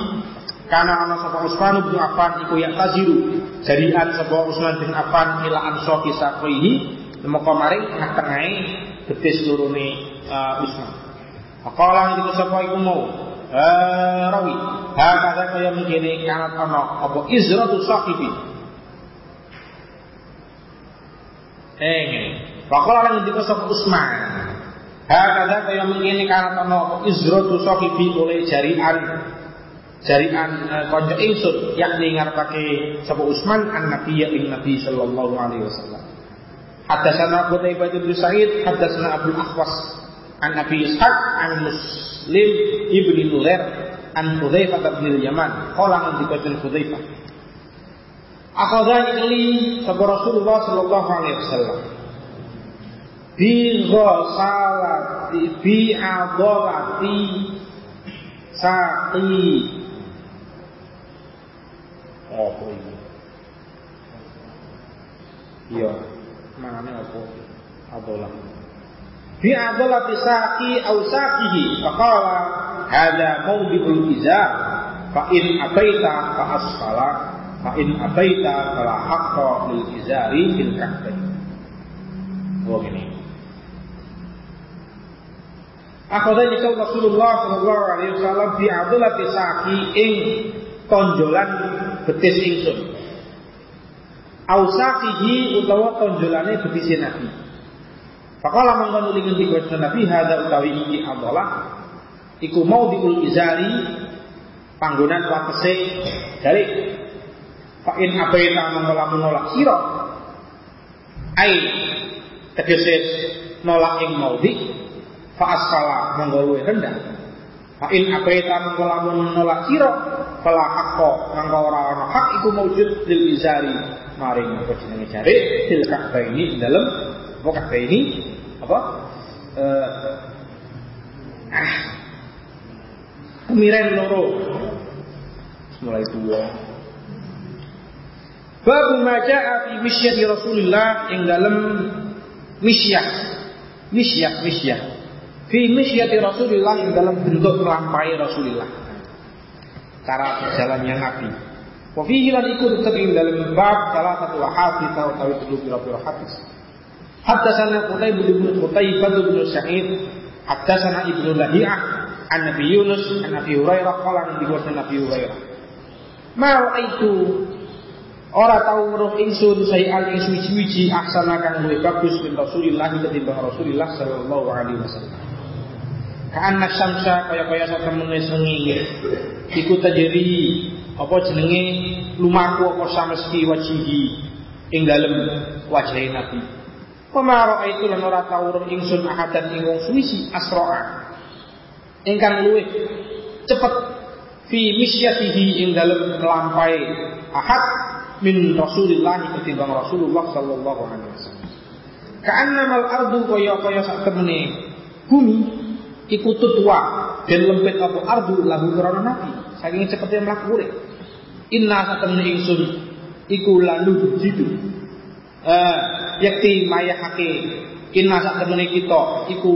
karena ana sapa Utsman bin Affan iku ya taziru jadian sapa Utsman bin Affan ila anso kisah koihi maka maring ngatengahe betis lurune uh, Utsman. Kala ngendika sapa iku mau eh rawi. Ha kata kaya mengkene kanat ana apa izratu sahibi Eh ngene. Pakala ngendika sapa Utsman Hakada kaya mengini karena tono izrotu sohibi oleh jarian jarian uh, konco ingsun yakni ngarepake sapa Utsman an Nabi ing Nabi sallallahu alaihi wasallam. Hadatsana Qutaibah bin Sa'id, hadatsana Abu Ahwas an Nabi Ishaq an Muslim ibni Nuler an Hudzaifah bin Yaman. Qala an dikatakan Hudzaifah. Akhadha ili sapa Rasulullah sallallahu alaihi wasallam bi ghasalati bi adolati saqi. Oh ini iya manane apa? Adolah. Bi adolati saqi au saqihi. Faqala hadha mawdi'ul izar fa in abaita fa asfala fa in abaita fala haqqa lil izari fil kahfain oh ini Akhadha kau Rasulullah sallallahu alaihi wasallam bi adlati saki ing tonjolan betis ingsun. Ausakihi utawa tonjolane betis Nabi. Fakala mangkon ulingin di Nabi hada utawi iki adalah iku mau diul izari panggonan watese dari Fa in abaita mangkala menolak sira ai tegese nolak ing maudi fa asfala monggo rendah. Fa in abaita monggo lamun nolak sira fala haqqo monggo ora ana hak iku maujud lil izari. Maring apa jenenge jare til ini dalem apa ini apa? Eh ah. Kemiren loro. Mulai tua. Babu maja'a fi misyati Rasulullah ing dalem misyah. Misyah, misyah fi misyati Rasulullah yang dalam bentuk melampai Rasulullah. Cara berjalannya Nabi. Wa fihi lan iku tetep ing dalam bab salah satu hadis atau tawi kudu pira-pira hadis. Haddatsana Qutaibah bin Qutaibah bin Sa'id, haddatsana Ibnu Lahiyah an Nabi Yunus an Nabi Hurairah qala an Nabi Hurairah. Ma ra'aitu Ora tahu roh ingsun saya al ing suci-suci aksana kang luwih bagus min Rasulillah ketimbang Rasulillah sallallahu alaihi wasallam. Karena syamsa kaya-kaya sak temene sengi iku tajri apa jenenge lumaku apa sameski wajihi ing dalem wajah Nabi. Pemaro itu lan ora tau ro ingsun ahadan ing wong suwisi asroa. Ingkang luwih cepet fi misyatihi ing dalem nglampahi ahad min Rasulillah ketimbang Rasulullah sallallahu alaihi wasallam. Ka'annamal ardu kaya kaya sak temene bumi iku tua. Dan lempet apa ardu lagu krana nabi. Saking cepetnya mlaku urip. Inna satemene ingsun. Iku lalu jitu. Eh yakti mayahake. Inna satemene kita. Iku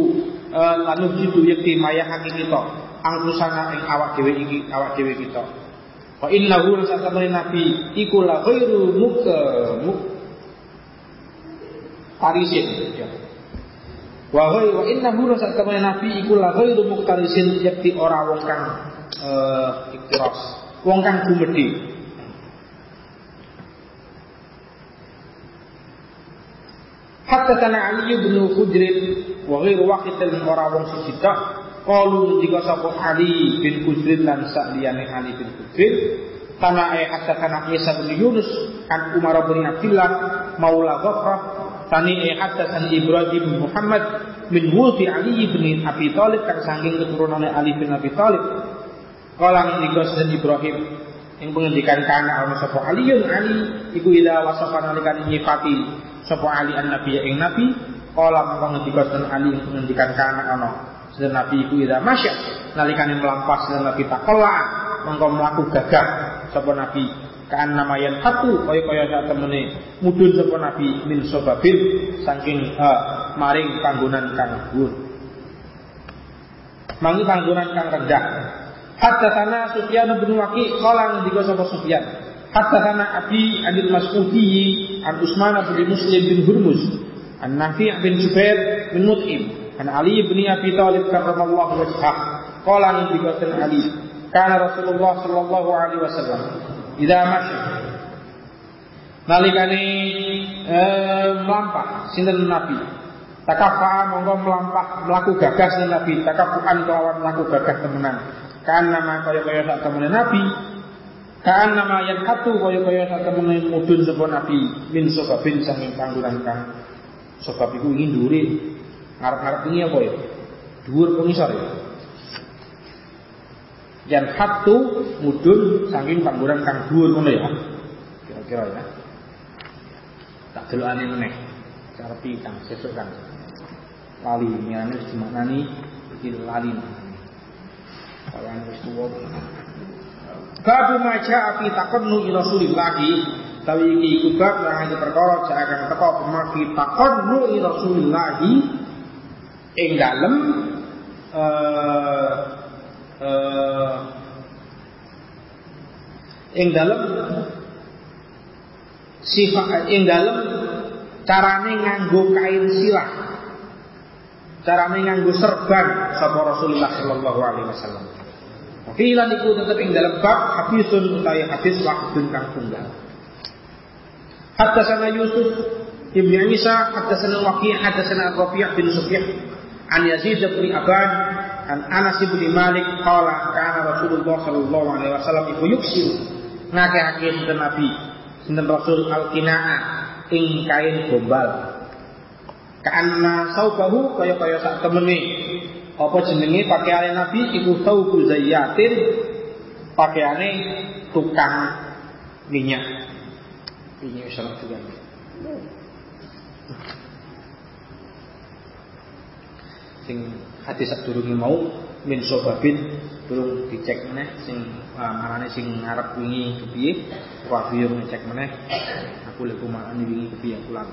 uh, lalu jitu yakti mayahake kita. Angkusana ing awak dhewe iki awak dhewe kita. Wa innahu satemene nabi. Iku la ghairu muka muk parisin. ya. Wa ghai wa innahu sak temene nabi iku la ghairu muqtarisin yakti ora wong kang eh iktiras, wong kang gumedhe. Hatta kana Ali bin Khudr wa ghairu waqit ora wong siji tok qalu jika sapa Ali bin Khudr lan sak liyane Ali bin Khudr Kana ay hatta kana Isa bin Yunus an Umar bin Abdullah maula Ghafrah Tani eh hatta Ibrahim Muhammad min wulfi Ali bin Abi Thalib kang saking keturunan Ali bin Abi Thalib. Kala ngendika dan Ibrahim yang pengendikan kana ana sapa Aliun Ali iku ila wasafa nalikan nyifati sapa Ali an Nabi ing Nabi kala pengendika dan Ali yang pengendikan kana ana sedang Nabi iku ila masya nalikane melampas sedang Nabi takola mangko mlaku gagah sapa Nabi kan namayan hatu kaya kaya sak temene. Mudun sapa nabi min sobabil saking uh, maring panggonan kang dhuwur. Mangi panggonan kang rendah. Hatta sana Sufyan bin Waqi qala ngendika sapa Sufyan? Hatta sana Abi Adil Mas'udi an Utsman bin Muslim bin Hurmuz an Nafi' bin Jubair bin Mut'im an Ali bin Abi Thalib karramallahu wajhah. Qala ngendika Ali kana Rasulullah sallallahu alaihi wasallam Ida masya nalikane eh, melampah sinten Nabi? Takafa monggo melampah melaku gagah sinten Nabi? Takafuan kelawan melaku gagah temenan. Kan nama kaya kaya sak temenan Nabi. Kan nama yang satu kaya kaya sak temenan mudun sebuah Nabi min sobabin sanging pangguran kang. Sebab iku ingin duri ngarep-ngarep ini apa ya? Dhuwur pengisor ya yang satu mudun saking pangguran kang dhuwur ngono ya. Kira-kira ya. Tak delokane meneh. Cara kang sesuk kan. lali ngene dimaknani iki lali kaya wis tuwa Babu maja api takonu Rasulillahi tapi iki iku bab hanya perkara akan teko pemafi takonu Rasulillahi ing dalem eh eh ing dalem sifat ing dalem carane nganggo kain silah carane nganggo serban sapa Rasulullah sallallahu alaihi wasallam Filan iku tetep ing dalam bab hadisun utawi hadis wahidun kang tunggal. Hatta sana Yusuf Ibn Isa hatta sana Waqi' hatta sana Rafi' bin Sufyan an Yazid bin Aban an Anas bin Malik qala kana Rasulullah sallallahu alaihi wasallam iku yuksir ngake-ake sinten Nabi? Sinten Rasul al-qinaa ing kain gombal. Karena saubahu kaya-kaya sak temene. Apa jenenge pakaiane Nabi? Iku taubul zayyatin pakaiane tukang minyak. Minyak salah juga sing hati sak durunge mau min sobabin durung dicek meneh sing uh, marane sing ngarep wingi kepiye wafiyo ngecek meneh aku lek kumaan wingi kepiye pulang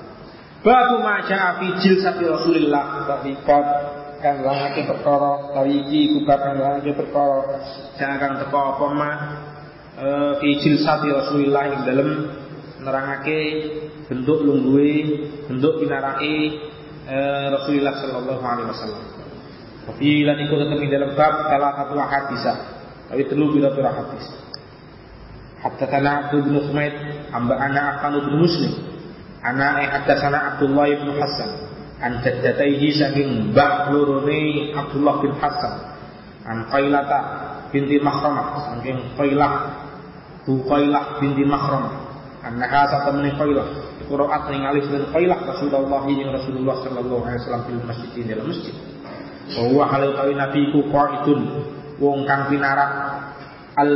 Babu maja fi jilsati Rasulillah bab kang langake perkara tawi iki kubab kang langake perkara jangan teko apa ma? E, fi jilsati Rasulillah ing dalem nerangake bentuk lungguhe bentuk pinarake e, Rasulullah sallallahu alaihi wasallam. Tapi lan iku tetep ing dalam bab salah satu hadisah tapi telu pira-pira hadis. Hatta kana Abdul bin Humaid amba ana akan bin Muslim. Ana eh hatta sana Abdullah bin Hasan an jaddataihi saking mbah lurune Abdullah bin Hasan an Qailata binti Mahramah saking Qailah Bu Qailah binti Mahramah annaha satamani Qailah Qura'at ning alif dan Qailah Rasulullah ing Rasulullah sallallahu alaihi wasallam di masjid di dalam masjid. Bahwa halal kawin nabi ku qaidun wong kang pinarak al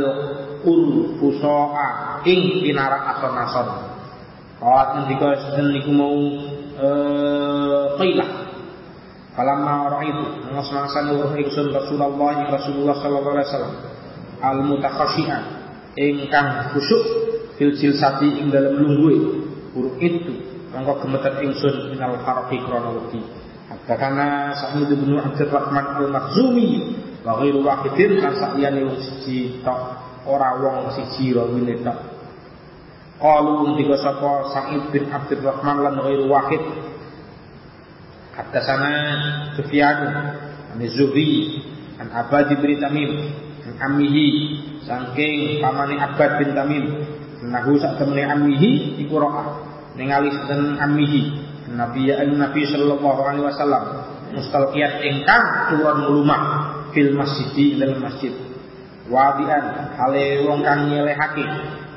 qurfusaa ing pinarak ason-ason Kawat ngendika sedeng niku mau Qailah. Falamma ra'aitu Ngasmangsan nuruh iksun Rasulullah Rasulullah sallallahu alaihi wasallam Al mutakhasyian ingkang khusyuk fil jilsati ing dalam lungguhe huruf itu mongko gemeter ingsun minal farqi kronologi. Hatta kana Sa'id bin Abdurrahman al-Makhzumi wa ghairu wahidin kan sakjane wong siji tok ora wong siji rawine tok. Qalu tiga sapa Sa'id bin Abdurrahman lan ghairu wahid. Hatta sana Sufyan an Zuhri an Abad bin Tamim an ammihi saking pamane Abad bin Tamim. Nahu sak temene ammihi iku ro'a ningali dan ammihi. Nabi Nabi sallallahu alaihi wasallam. Mustalqiyat ingkang turun mulumah fil masjid dalam masjid. Wadian hale wong kang nyelehake.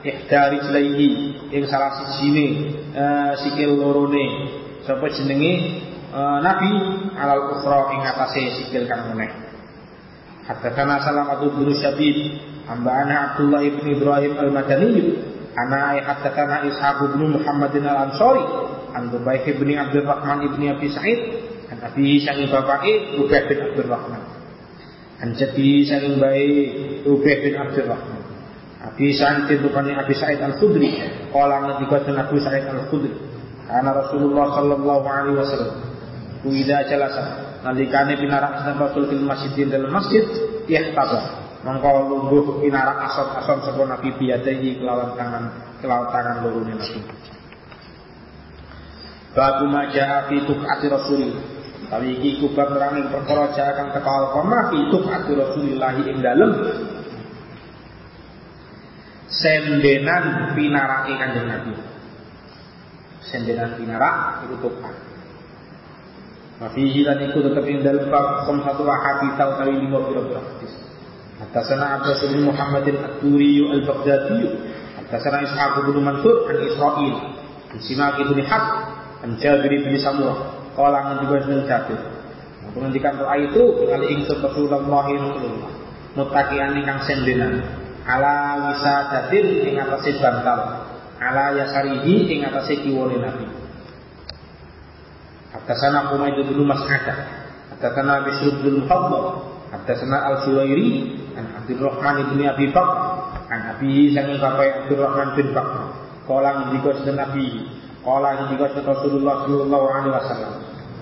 Ihdari jelaihi ing salah sijine uh, sikil lorone. Sapa jenenge? Uh, Nabi alal ukhra ing atase sikil kang meneh. Haddatsana Salamatu bin Syabib Amba'ana Abdullah ibn Ibrahim al-Madani Ana haddatsana Ishaq bin Muhammad al-Ansari An Dubaih bin Abdurrahman ibn Abi Sa'id An Abi Sa'id bapake Ubaih bin Abdurrahman. An jadi saking baik Ubaih bin Abdurrahman. Abi Sa'id rupanya Abi Sa'id Al-Khudri Kala ngendikakan Abu Sa'id Al-Khudri. Karena Rasulullah Sallallahu Alaihi Wasallam Kuida jalasa Nalikane pinarak sedang Rasul fil masjid dalam masjid Ihtaba Mengkau lungguh pinarak asal-asal Sebuah Nabi biadaihi kelawan tangan Kelawan tangan lorone Nabi Babu maja'a fi tuk'ati Rasulillah Kali iki kubab nerangin perkara jakan kekal koma fi tuk'ati Rasulillah ing dalem sendenan pinarake kanjeng Nabi. Sendenan pinarak itu tukar. Wafihi dan iku tetap ing dalam bab kom satu ahadi tahu kali lima pira-pira hadis. Atasana Abbas bin Muhammadin At-Turi Al-Baghdadi Atasana Ishaq bin Mansur an Israil an Simak bin Had an Jabir bin Samurah Kala ngan juga seneng Jabir Pengendikan doa itu Kali ingsun Rasulullah Rasulullah Mutakian ingkang sendenan ala wisadatin ing atase bantal ala yasarihi ing atase kiwane nabi حدثنا حميد بن مسعدة حدثنا بشر بن المفضل حدثنا السويري Kan Abdul Rahman ibn Abi Bakr. An Abi sangi bapak Abdul Rahman bin Bakr. Kala ngendika sinten Nabi. Kala ngendika Rasulullah sallallahu alaihi wasallam.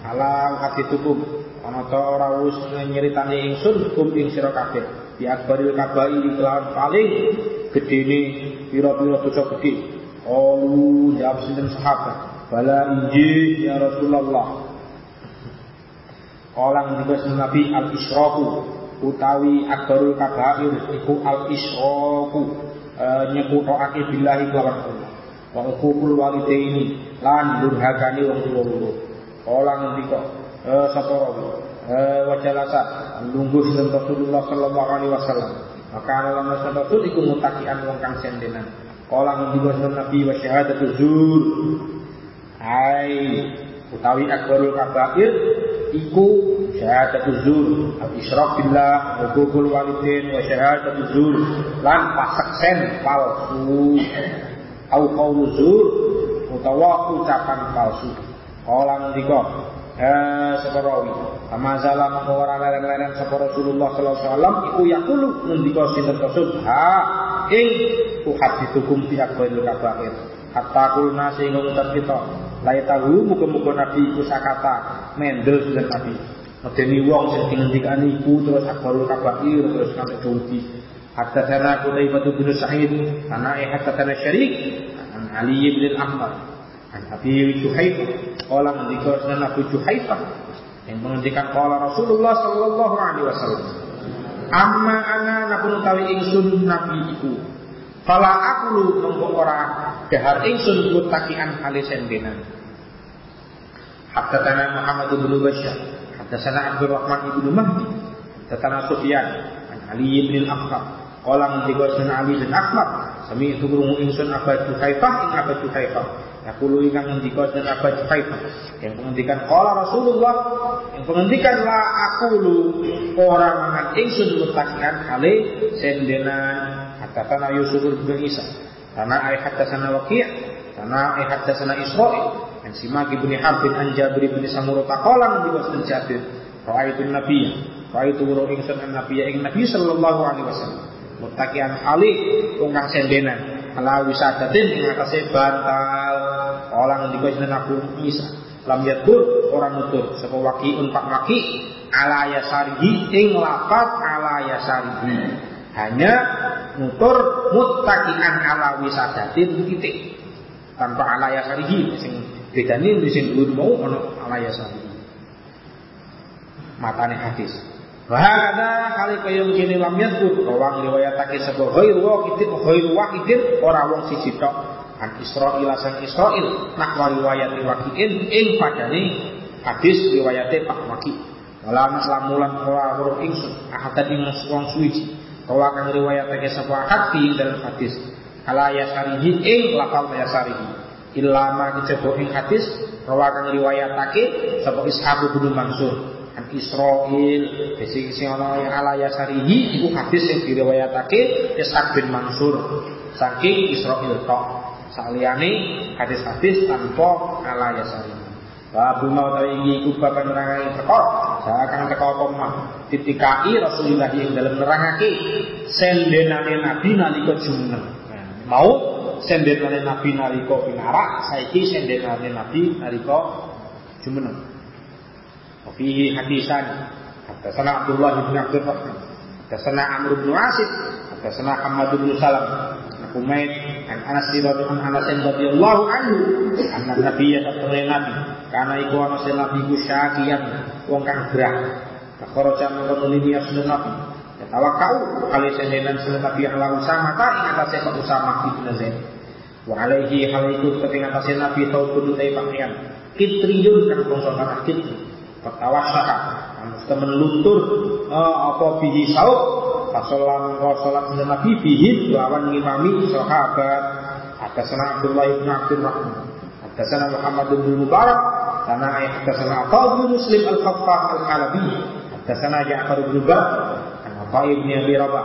Ala hadithukum ana ta ora wis nyeritani ingsun kum ing sira kabeh. Di akbaril kabai kelawan paling gedene pira-pira dosa gedhe. Qalu jawab sinten sahabat? Bala inji ya Rasulullah. Kala Nabi al-isyraku utawi akbarul kabair iku al israku e, nyekutokake billahi kelawan Allah. Wa uqul walidaini lan durhakane wong tuwa Kala ngendika eh sapa rawi eh wa jalasa lungguh sinten Rasulullah sallallahu alaihi wasallam. Maka ana lan rasul iku mutakian wong kang sendenan. Kala ngendika sinten Nabi wa syahadatu zur? Hai utawi akbarul kabair iku syahadatu zur. Al isyraq billah wa hukul walidain wa syahadatu zur. Lan pasaksen palsu. Au qaulu zur utawa ucapan palsu. Kala ngendika eh sapa rawi amazala mongko ora leren-leren sapa Rasulullah sallallahu alaihi wasallam? Iku yaqulu ngendika sinten Rasul ha ing uhadithukum fi aqwalil kabair. Hatta kulna sehingga ngucap kita layak tahu muga-muga Nabi iku sakata mendel sinten Nabi Medeni wong sing dingendikani iku terus akbarul kabair terus sampai jauhi Haddatsana Qutaibah bin Sa'id ana haddatsana Syarik an Ali bin Al-Ahmad an Abi Juhaifah qala ngendika sunan Abu Juhaifah yang menghentikan qala Rasulullah sallallahu alaihi wasallam. Amma ana napun utawi ingsun nabi iku. Fala aku mongko ora dahar ingsun mutakian kali sendenan Haddatsana Muhammad bin Bashar Haddatsana Abdul Rahman bin Mahdi. Haddatsana Sufyan. An Ali bin Al-Aqrab. Qala ngendika sunan Ali bin Ahmad sami itu krungu ingsun Abu Juhaifah ing Abu Juhaifah Yaqulu ingkang ngendika dan Abu Juhaifah yang pengendikan qala Rasulullah yang pengendikan la aqulu orang mangan ingsun mutakian kali sendenan. Haddatsana Yusuf bin Isa. Karena ayat haddatsana Waqi' karena ayat haddatsana Israil dan Simak bin Harb bin Anjabir bin Samurah taqala ngendika sunan Jabir. Ra'aitu Nabi. Ra'aitu wuro ingsun an Nabi ing Nabi sallallahu alaihi wasallam. Mutakian kali wong kang sendenan ala wisadatin ing atase bantal. Orang ngendika jeneng Abu Isa. Lam yakur orang nutur. Sapa waqiun pak waqi ala yasarihi ing lafaz ala yasarihi. Hanya nutur mutakian ala wisadatin titik. Tanpa ala yasarihi sing bedane sing dhuwur mau ono ala yasarihi matane hadis. Wahada kali kayong kini lam yadkur Rawang riwayatake sebo ghairu waqidin ghairu waqidin ora wong siji tok. An Israil sang Israil. Nahwa riwayat waqiin ing padane hadis riwayate Pak Waqi wala lamulan ora weruh ingsun. Ahadan ing wong suwiji. Rawa kang riwayatake sebo ahad fi dalam hadis. Ala yasarihi ing lafal yasarihi illa ma kejaba ing hadis rawa kang riwayatake sebo Ishaq bin Mansur. An Israil sing sing ana yang ala yasarihi iku hadis yang diriwayatake Ishaq bin Mansur. Saking Israil tok. Saliyane hadis-hadis tanpa ala yasarihi. Babu mau tahu ini iku bab nerangai perkara sakan teko apa mah ditikai Rasulullah yang dalam nerangake sendenane Nabi nalika jumeneng. Mau sendenane Nabi nalika pinarak saiki sendenane Nabi nalika jumeneng وفيه حديثان حدثنا عبد الله بن عبد الرحمن حدثنا عمرو بن عاصم حدثنا حماد بن سلمة عن حميد عن انس عن انس رضي الله عنه ان النبي صلى النبي karena iku ana sing nabi ku syakian wong kang gerah Fakharaja mengko nuli asna nabi Tawakkau kali sendenan sing nabi ala usama ta ing atase Pak Usama ibn Zaid wa alaihi hal itu keting atase nabi tau kudu pakaian kitriyun kang bangsa tanah kitri Fatawasaka temen luntur uh, apa bihi sauk? Fasolam wa sholat Nabi bihi lawan ngimami sahabat. Hadasana Abdullah ibn Abdul Rahman. Hadasana Muhammad bin Mubarak. Sana Hadasana Atal bin Muslim Al-Khaffaf Al-Halabi Hadasana Ja'far bin Bar An-Atai ibn Abi Rabah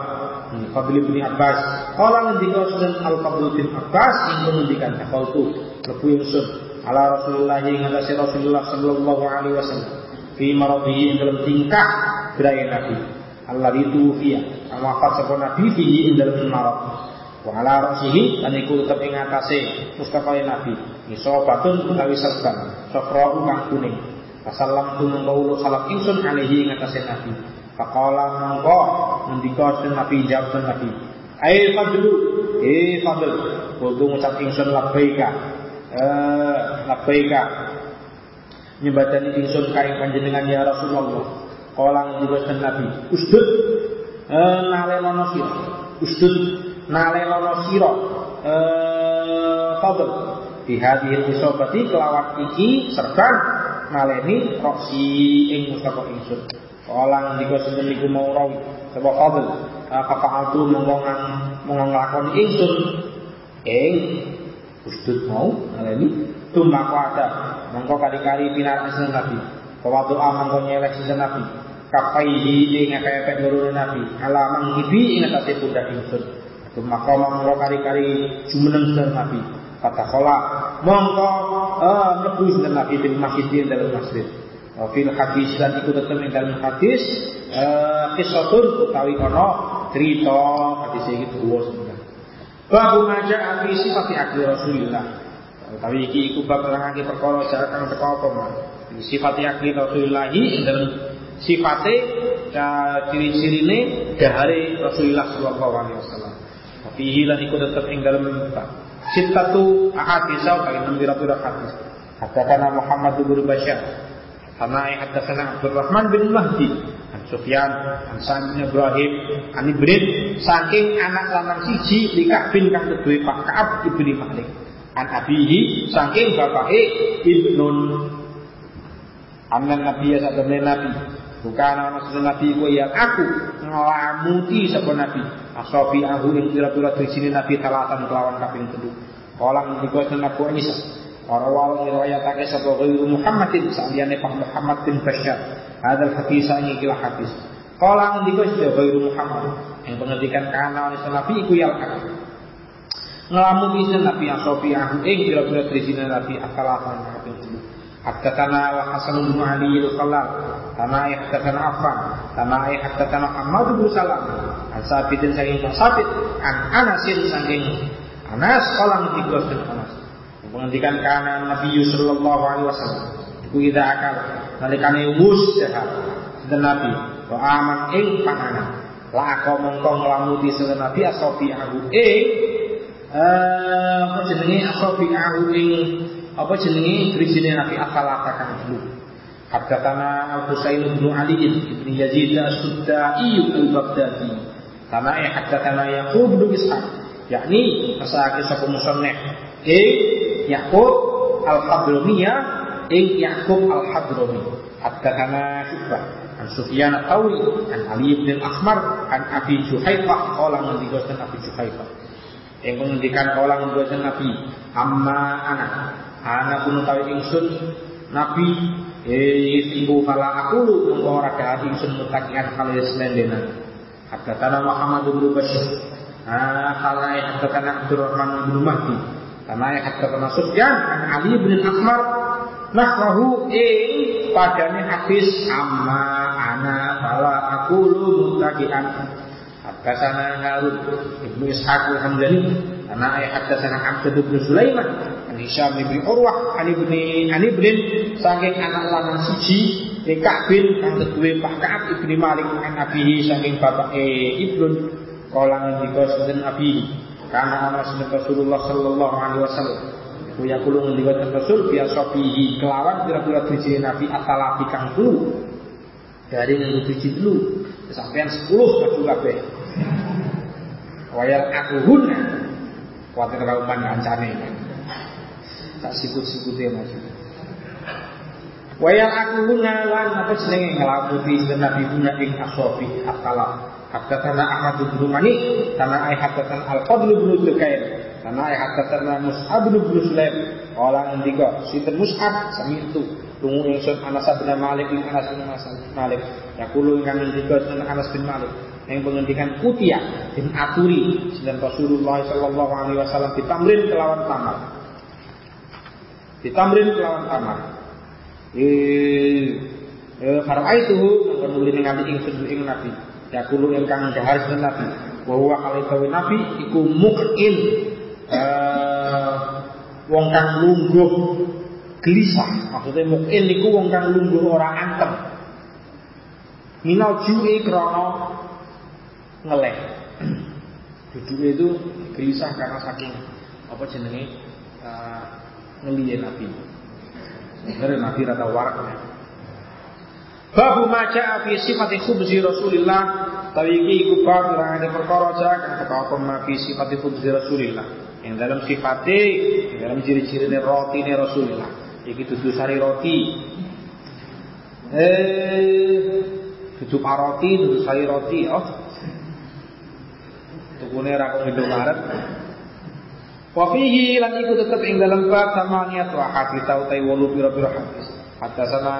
Fadli bin Abbas. Kala ngendika sunan Al-Fadl bin Abbas Yang mengendikan Takaltu Lebu Yusuf ala Rasulullah yang ngatasi Rasulullah sallallahu alaihi wasallam fi maradhihi dalam tingkah gerai Nabi. Allah itu sama wafat sapa Nabi fihi dalam marad. Wa ala rasihi lan iku tetep ing atase Mustafa Nabi. Iso batun utawi serban safra kang kuning. Fasallam tu mengkau salam insun alaihi ing atase Nabi Faqala mangko ngendika Nabi jawab Nabi. Ai fadlu eh fadl kudu ngucap insun labbaika. Eh labbaika. Nyebadani insun kain panjenengan ya Rasulullah. Kolang juga Nabi usdud. Eh, nalelono sira. Usdud. Nalelono sira. Eh fadl di hadhil isobati kelawan iki serban naleni roksi ing mustafa insun Kolang juga sinten niku mau rawi? Sebab fadl. Apa altu mengongang mengonglakon insun ing usdud mau naleni tumaku ada mongko kali-kali pinar sinten Nabi? Kawatu aman kau nyelek sinten Nabi? Kafaihi ing epek loro Nabi? Alamang hibi ing atase pundak insun Tumaka mongko kali-kali jumeneng sinten Nabi? Kata kola mongko eh mlebu sinten Nabi di masjid dalam masjid Fil hadis dan ikut tetap ing dalam hadis eh kisatun utawi ana cerita hadis iki tuwa sebenarnya Babu maja fi sifati akli Rasulillah Utawi iki iku bab nerangake perkara jarak kang teko apa mah sifat akli Rasulillah dalam sifate ciri-cirine dari Rasulullah sallallahu alaihi wasallam. Fihi lan iku tetep ing dalam Sittatu ahadisa kali enam bira-bira hadis. Katakanlah Muhammad bin Bashar. Tanai hadatsana Abdurrahman bin Mahdi. An Sufyan, an Sa'id bin Ibrahim, an Ibrin saking anak lanang siji likah bin kang kedue Pak Ka'ab ibni Malik. An abihi saking bapake Ibnun Aman Nabi ya sak Nabi. Bukan maksud Nabi ku yang aku ngelamuti sapa Nabi. Asofi ahu ing pira-pira sini Nabi talatan kelawan kaping telu. Kala dikuatkan Abu Isa. Warawahu riwayatake sapa ghairu Muhammadin saliyane Pak Muhammad bin Bashar. Hadal hadis ini kira hadis. Kala ngendika sapa ghairu Muhammad? Yang pengertian kana oleh Nabi iku ya Ngelamun isin Nabi Asofi Ahum eh, Ing bila-bila terizina Nabi Akalahan Nabi Dulu Hatta tanah wa Hasan Ibn Ali al-Khalal Tanah ayah hatta tanah Afan Tanah ayah hatta tanah Ahmad bin Salam. An sabitin saking Pak Sabit An Anasin saking Anas kalang Hikros dan Anas? Menghentikan karena Nabi sallallahu alaihi wasallam. Iku ida akal. Nalikane wus sehat. Dan Nabi? Wa aman ing panganan. La aku mongko nglamuti sing Nabi? Asofi aku ing eh apa jenenge asofi aku ing apa jenenge berijine Nabi? Akal kang dulu Haddatsana Al-Husain bin Ali bin Yazid As-Suddai Al-Baghdadi Kama ya haddatsana Yaqub bin Ishaq. Yakni masake sapa musannif eh Yaqub Al-Hadrami ing Yaqub Al-Hadrami haddatsana Syu'bah an Sufyan At-Tawi an Ali bin Ahmar an Abi Juhaifah qala ngendikaken Abi Juhaifah yang mengendikan kala ngendikaken Nabi amma anak anak pun tahu ingsun nabi eh ibu kala aku mengko ora dadi ingsun mutakian kali selendena. Hatta tanah Muhammad bin Bashir. Ah kala hatta tanah Abdurrahman bin Mahdi kala hatta tanah Sufyan an Ali bin Akmar nahrahu eh padane hadis amma ana kala aku mutakian hatta sana Harun ibnu Ishaq al-Hamdani Karena ayat hadasana Abdul bin Sulaiman An Hisham bin Urwah An ibni An ibrin Saking anak lanang siji Eka bin Kang kedua Pak Ka'ab ibni Malik An abihi bapak eh Ibnun Kolang ndika sinten abihi Karena ana sinten Rasulullah sallallahu alaihi wasallam Kuya kulo ngendika Rasul biasa bihi kelawan kira-kira biji Nabi atalafi kang dulu dari yang biji dulu sampean 10 maju kabeh wayar aku huna Kuatir kauman kancane. Tak sikut-sikute mas. Wayang aku ngalan apa jenenge ngelakuti Nabi guna ing aswafi akala. Mani, tanah ay haddatsana Al-Fadl bin Zukair, tanah ay haddatsana Mus'ab bin Sulaim. Qala ngendika, sinten Mus'ab sami itu tunggu ingsun Anas bin Malik ing Anas bin Malik. Yaqulu ingkang ngendika Anas bin Malik yang menghentikan kutia bin aturi dan Rasulullah Shallallahu Alaihi Wasallam ditamrin kelawan tamar Ditamrin kelawan tamar. Eh eh fara'aituhu mangkon nuli ningali ingsun ing nabi. Yakulu ingkang dahar sinten nabi. Wa huwa kali nabi iku mukin eh wong kang lungguh gelisah. Maksudnya mungkin niku wong kang lungguh ora antem. Minal ju'i krono ngeleh. Duduknya itu gelisah karena saking apa jenenge uh, ngeliye Nabi. Sebenarnya Nabi rata warak. Babu maja fi sifati khubzi Rasulillah Tapi iki iku bab nerangane perkara teka apa fi sifati khubzi Rasulillah. Yang dalam sifatnya, yang dalam ciri-ciri roti Rasulillah. Iki dudu sari roti. Eh, dudu paroti, dudu sari roti, oh. Tukune ra kok Indomaret. Wa fihi lan iku tetep ing dalam bab samaniat wa hadits utai wolu pira-pira hadis. Haddatsana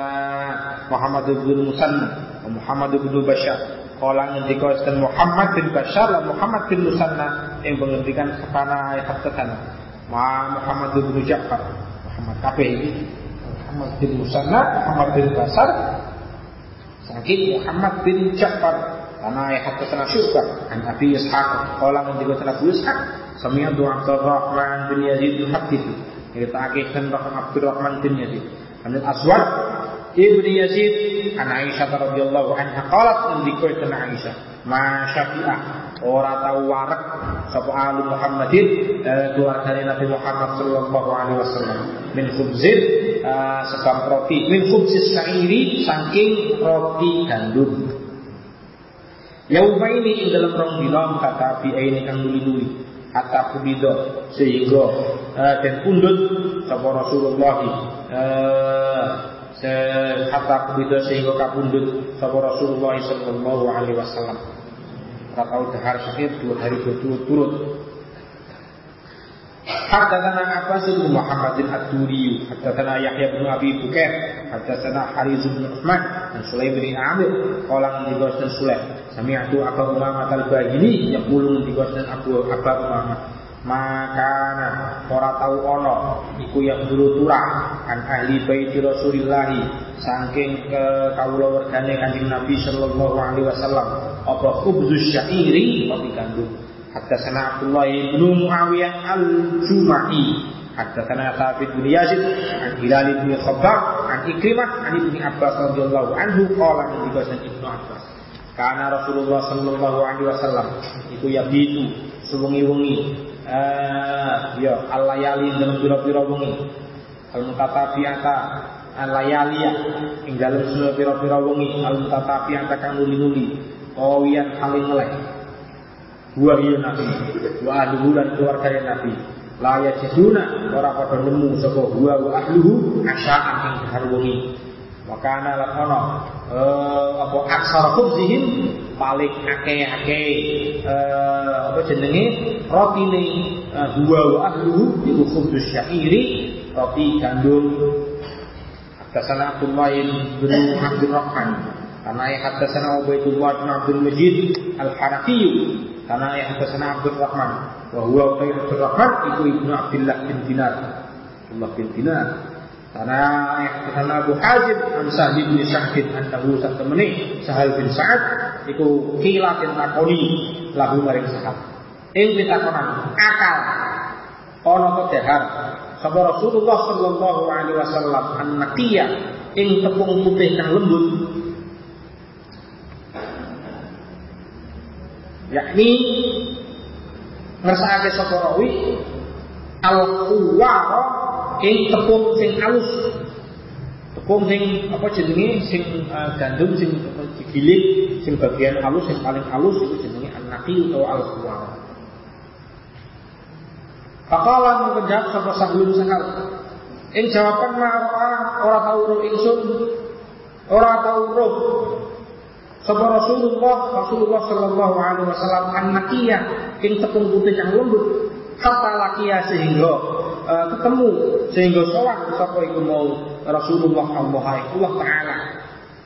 Muhammad bin Musanna Muhammad bin Bashar. Kala ngendika Ustaz Muhammad bin Bashar lan Muhammad bin Musanna yang menghentikan sekana ayat haddatsana. Ma Muhammad bin Ja'far. Muhammad kabeh ini Muhammad bin Musanna, Muhammad bin Basar, saking Muhammad bin Ja'far. Karena hatta sana syurga. An Abi Ishaq. Juga sana Abu Ishaq sami'tu Abdurrahman bin Yazid yuhaddithu kita akihkan Abdurrahman bin Yazid An Aswad ibni Yazid an Aisyah radhiyallahu anha qalat itu Aisyah ma syafi'ah ora tau warak sapa alu Muhammadin eh, keluargane Nabi Muhammad sallallahu alaihi wasallam. Min khubzin eh, sebab roti. Min khubzis sa'iri saking roti gandum. Yauma ini dalam rong dina kata bi ini kang nuli-nuli hatta kubido sehingga uh, dan pundut sapa Rasulullah uh, hatta kubida sehingga kapundut sapa Rasulullah sallallahu alaihi wasallam. Ora tau dahar dua hari berturut-turut. Haddatsana Abbas bin Muhammad bin Ad-Duri, haddatsana Yahya bin Abi Bukair, haddatsana Hariz bin Utsman dan Sulaim bin Amir, qala min dan Sulaim. Sami'tu Abu Umamah al-Bahili yaqulu min Abu Abu Umamah. Makana ora tau ana iku yang dulu turah an ahli baiti Rasulillah saking ke kawula wergane Kanjeng Nabi sallallahu alaihi wasallam. Apa khubzus syairi? Roti gandum hatta sana Abdullah bin Muawiyah al-Jumahi hatta sana Thabit bin Yazid an Hilal bin Khabbab Ikrimah an Ibnu Abbas radhiyallahu anhu qala min Ibnu Abbas karena Rasulullah sallallahu alaihi wasallam. Iku yabitu sewengi-wengi eh ya alayali dalam pira-pira wengi. Al mutatabiata alayalia ing dalam pira-pira wengi. Al mutatabiata kang nuli-nuli kawian paling melek. Wa iya nabi wa ahluhu lan keluarga nabi la yajiduna ora padha nemu saka huwa wa ahluhu asya'an ing dahar wengi wa kana lan ana eh apa aksara khubzihim paling akeh-akeh eh, apa jenenge rotine uh, dua wa ahluhu iku khubzus syairi roti gandum. Hadasana Abdullah bin Abdul Rahman karena hadasana Ubaidullah bin Abdul Majid Al-Hanafi karena ya hadasana Abdul Rahman. Wa huwa Abdul Rahman itu ibnu Abdullah bin Dinar. Abdullah bin Dinar. Karena karena Abu Hazim an Sa'd bin Sa'd annahu satamani Sahal bin Sa'ad iku kila den takoni lahu maring Sahal. Ing ditakonan akal ana to dahar Rasulullah sallallahu alaihi wasallam an-naqiya ing tepung putih kang lembut yakni ngersakake sapa rawi al-quwara ing tepung sing alus. Tepung sing apa jenenge sing uh, gandum sing digiling sing bagian alus sing paling alus itu jenenge an-naqi utawa al-khawar. Faqala menjawab sapa sahlun sakal. Ing jawaban ma'ara ora tau roh ingsun ora tau roh Sapa Rasulullah Rasulullah sallallahu alaihi wasallam an-naqiyah ing tepung putih yang lembut kata lakia sehingga uh, ketemu sehingga sowan sapa iku mau Rasulullah Allah Allah taala.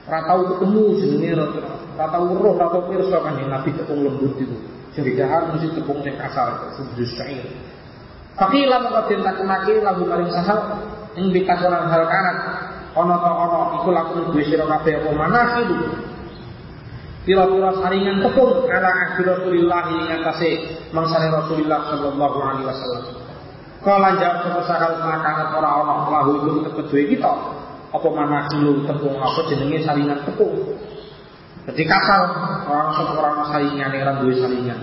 Ora tau ketemu jenenge ora tau roh ora tau pirsa kanjeng Nabi tepung lembut itu. Sing didahar mesti tepung sing kasar subdus syair. Fakila mengko den takunake lagu paling sahal ing pitakonan hal kanat ana ta ana iku lakon duwe sira kabeh apa manasidu pira-pira saringan tepung ala ahli Rasulillah ing atase mangsane Rasulullah sallallahu alaihi wasallam kala jawab sapa sakal makanan ora ana lahu iku kedue kita apa manasilu tepung apa jenenge saringan tepung jadi kasar orang orang saringan ora duwe saringan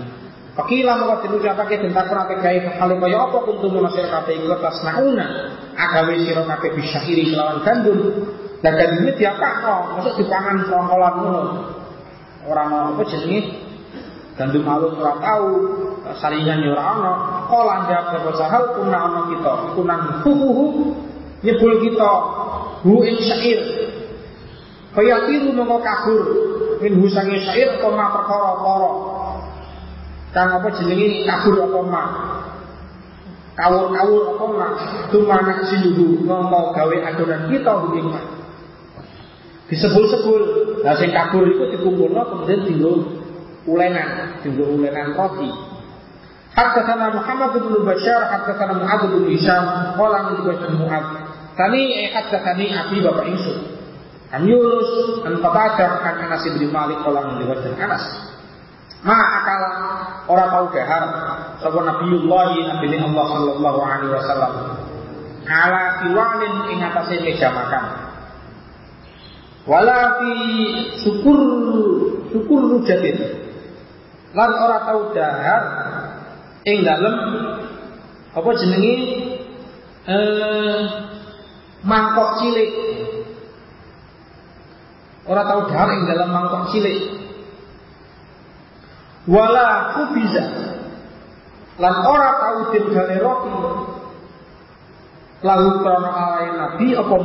Pakila maka diucapake den takon ate gawe kaya apa kuntum menasir kabeh iku tasnauna agawe sira kabeh bisyahiri kelawan gandum. Dan gandumnya masuk dipangan songkolan ngono. Ora ono apa jenenge gandum alus ora tau, saringan ya ora ono. Kala njawab sapa sahal kuna ono kita, kunang huhuhu nyebul kita. Hu ing syair. Kaya tiru mongko kabur. Min husange syair apa ma perkara-perkara kang apa jenenge kabur apa mah kawur-kawur apa mah tumana siluhu ngomong gawe adonan kita ing mah disebul-sebul nah sing kabur itu dikumpulno kemudian tinggal ulenan tinggal ulenan roti Haddatsana Muhammad bin Bashar, haddatsana Mu'adz bin Hisham, qala min Bashar Mu'adz. Tani eh haddatsani abi bapak Yusuf. An Yunus an Qatadah an Anas bin Malik qala min Bashar Anas. Ma akal orang tahu dahar sapa Nabiullah Nabi Allah sallallahu alaihi wasallam ala siwalin ing atase meja makan. Wala fi syukur syukur rujatin. Lan ora tahu dahar ing dalem apa jenenge eh mangkok cilik. Ora tahu dahar ing dalam mangkok cilik. Wala kubiza. Lan ora tau den roti. Lalu krono alai nabi apa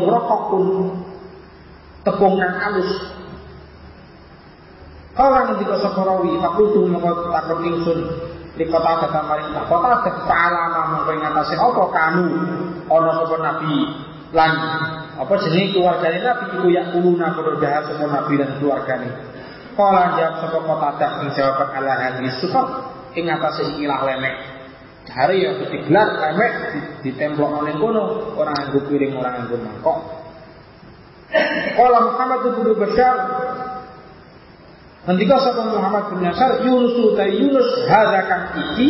pun tepung nang alus Kala ngendika sapa rawi fakultu mongko takon ingsun. Di kota kata maring kota ada ta'ala mongko ngatasi apa kanu ana sapa nabi? Lan apa jenenge keluargane? Nabi iku yak kuluna dahar sapa nabi dan keluargane. Kala jawab sapa kota tak ing jawaban ala hadis sufat ing atase ikilah lemek. Hari ya digelar lemek ditemplok oleh kono. Orang nganggo piring orang nganggo mangkok. Kala Muhammad bin Bashar. Nanti kau sapa Muhammad bin Yasar Yunus utai Yunus hadza kang iki?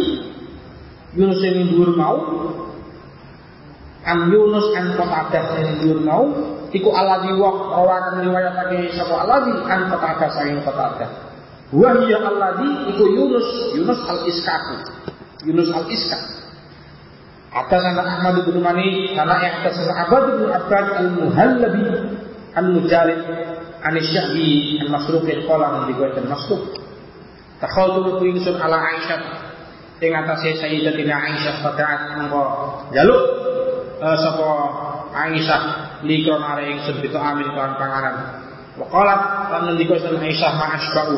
Yunus yang dhuwur mau. An Yunus an Qatadah yang dhuwur mau. Iku alladzi wa rawakan riwayatake sapa alladzi an qatada saking qatada wa hiya alladzi iku Yunus Yunus al Iskaku Yunus al Iskak Atas anak Ahmad bin Mani karena yang atas Abad bin Abbad al Muhallabi al Mujalid an Syahbi al Masruq al Qala di dan Masruq Takhawtu ku ingsun ala Aisyah ing atase Sayyidatina Aisyah pada mongko jaluk uh, sapa Aisyah likron are ingsun bitu amin kan panganan. Wa qalat lan ngendika Aisyah ma asba'u.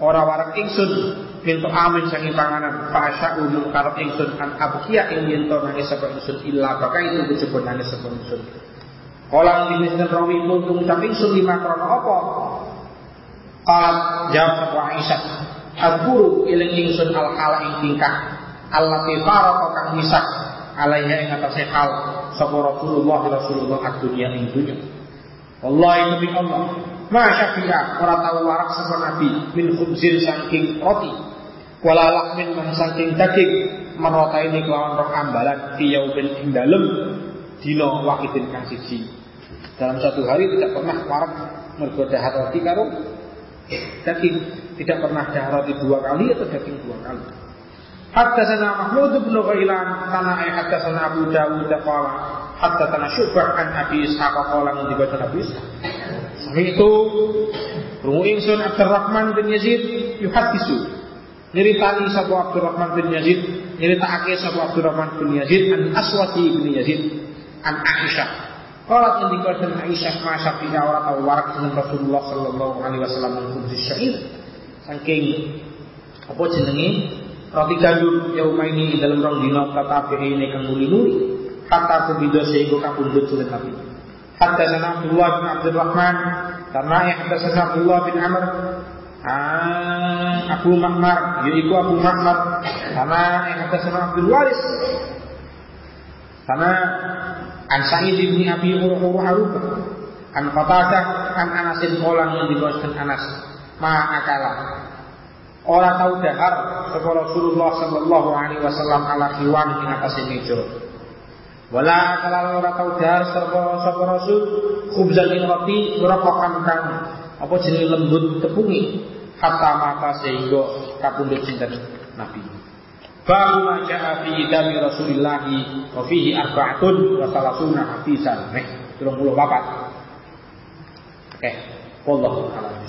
Ora warak ingsun pintu amin sangi panganan fa asya'u mung karep ingsun an abkiya ing yen to nangis sapa ingsun illa baka itu disebut nangis sapa ingsun. Kala dinisna rawi kuntung ucap ingsun lima krono apa? Qalat jawab sapa Aisyah. Al-guru iling ingsun al-hala ing tingkah allati farqa kang misak alaiha ing atase hal sapa Rasulullah Rasulullah ad-dunya ing dunya. Wallahi demi Allah, ma syafi'a ora tau warak sapa Nabi min khubzin saking roti wala lahmin man saking daging merota ini kelawan roh ambalan fi yaumin ing dalem dina wahidin kang siji Dalam satu hari tidak pernah warak mergo dahar roti karo daging, tidak pernah dahar roti dua kali atau daging dua kali. حدثنا محمود بن غيلان قال حدثنا أبو داود قال حدثنا شعبة عن أبي إسحاق قال من دبت أبي إسحاق سمعت Rungu ingsun Abdurrahman bin Yazid yuhadisu Nyeritani sabu Abdurrahman bin Yazid Nyeritakake sabu Abdurrahman bin Yazid An Aswati bin Yazid An Aisyah Qalat ngendika dan Aisyah ma syafi'a ora tau warak dengan Rasulullah sallallahu alaihi wasallam mengkubzi syair. Saking apa jenenge? Roti gandum yauma ini dalam rong dino kata ini kang nuli-nuli. Kata kubido sehingga kapundut sulit nabi. Hatta sana Abdullah bin Abdul Rahman karena yang hatta sana Abdullah bin Amr. Ah, Abu Mahmar. Yaitu Abu Mahmar. Karena yang hatta sana Abdul Waris. Karena An Sa'id bin Abi Hurairah An Qatadah an Anasin kolang yang dibawaskan Anas. Ma akala. Orang tahu dahar sapa Rasulullah sallallahu alaihi wasallam ala kiwan ing atas meja. Wala kalau ora tahu dahar sapa Rasul. Khubzan roti merokokan kang apa jenenge lembut tepungi. Hatta mata sehingga kapundhut sinten Nabi. Babu ma fi idami Rasulillah wa fihi arba'atun wa salasuna hadisan. Nih, 34. Oke, wallahu a'lam.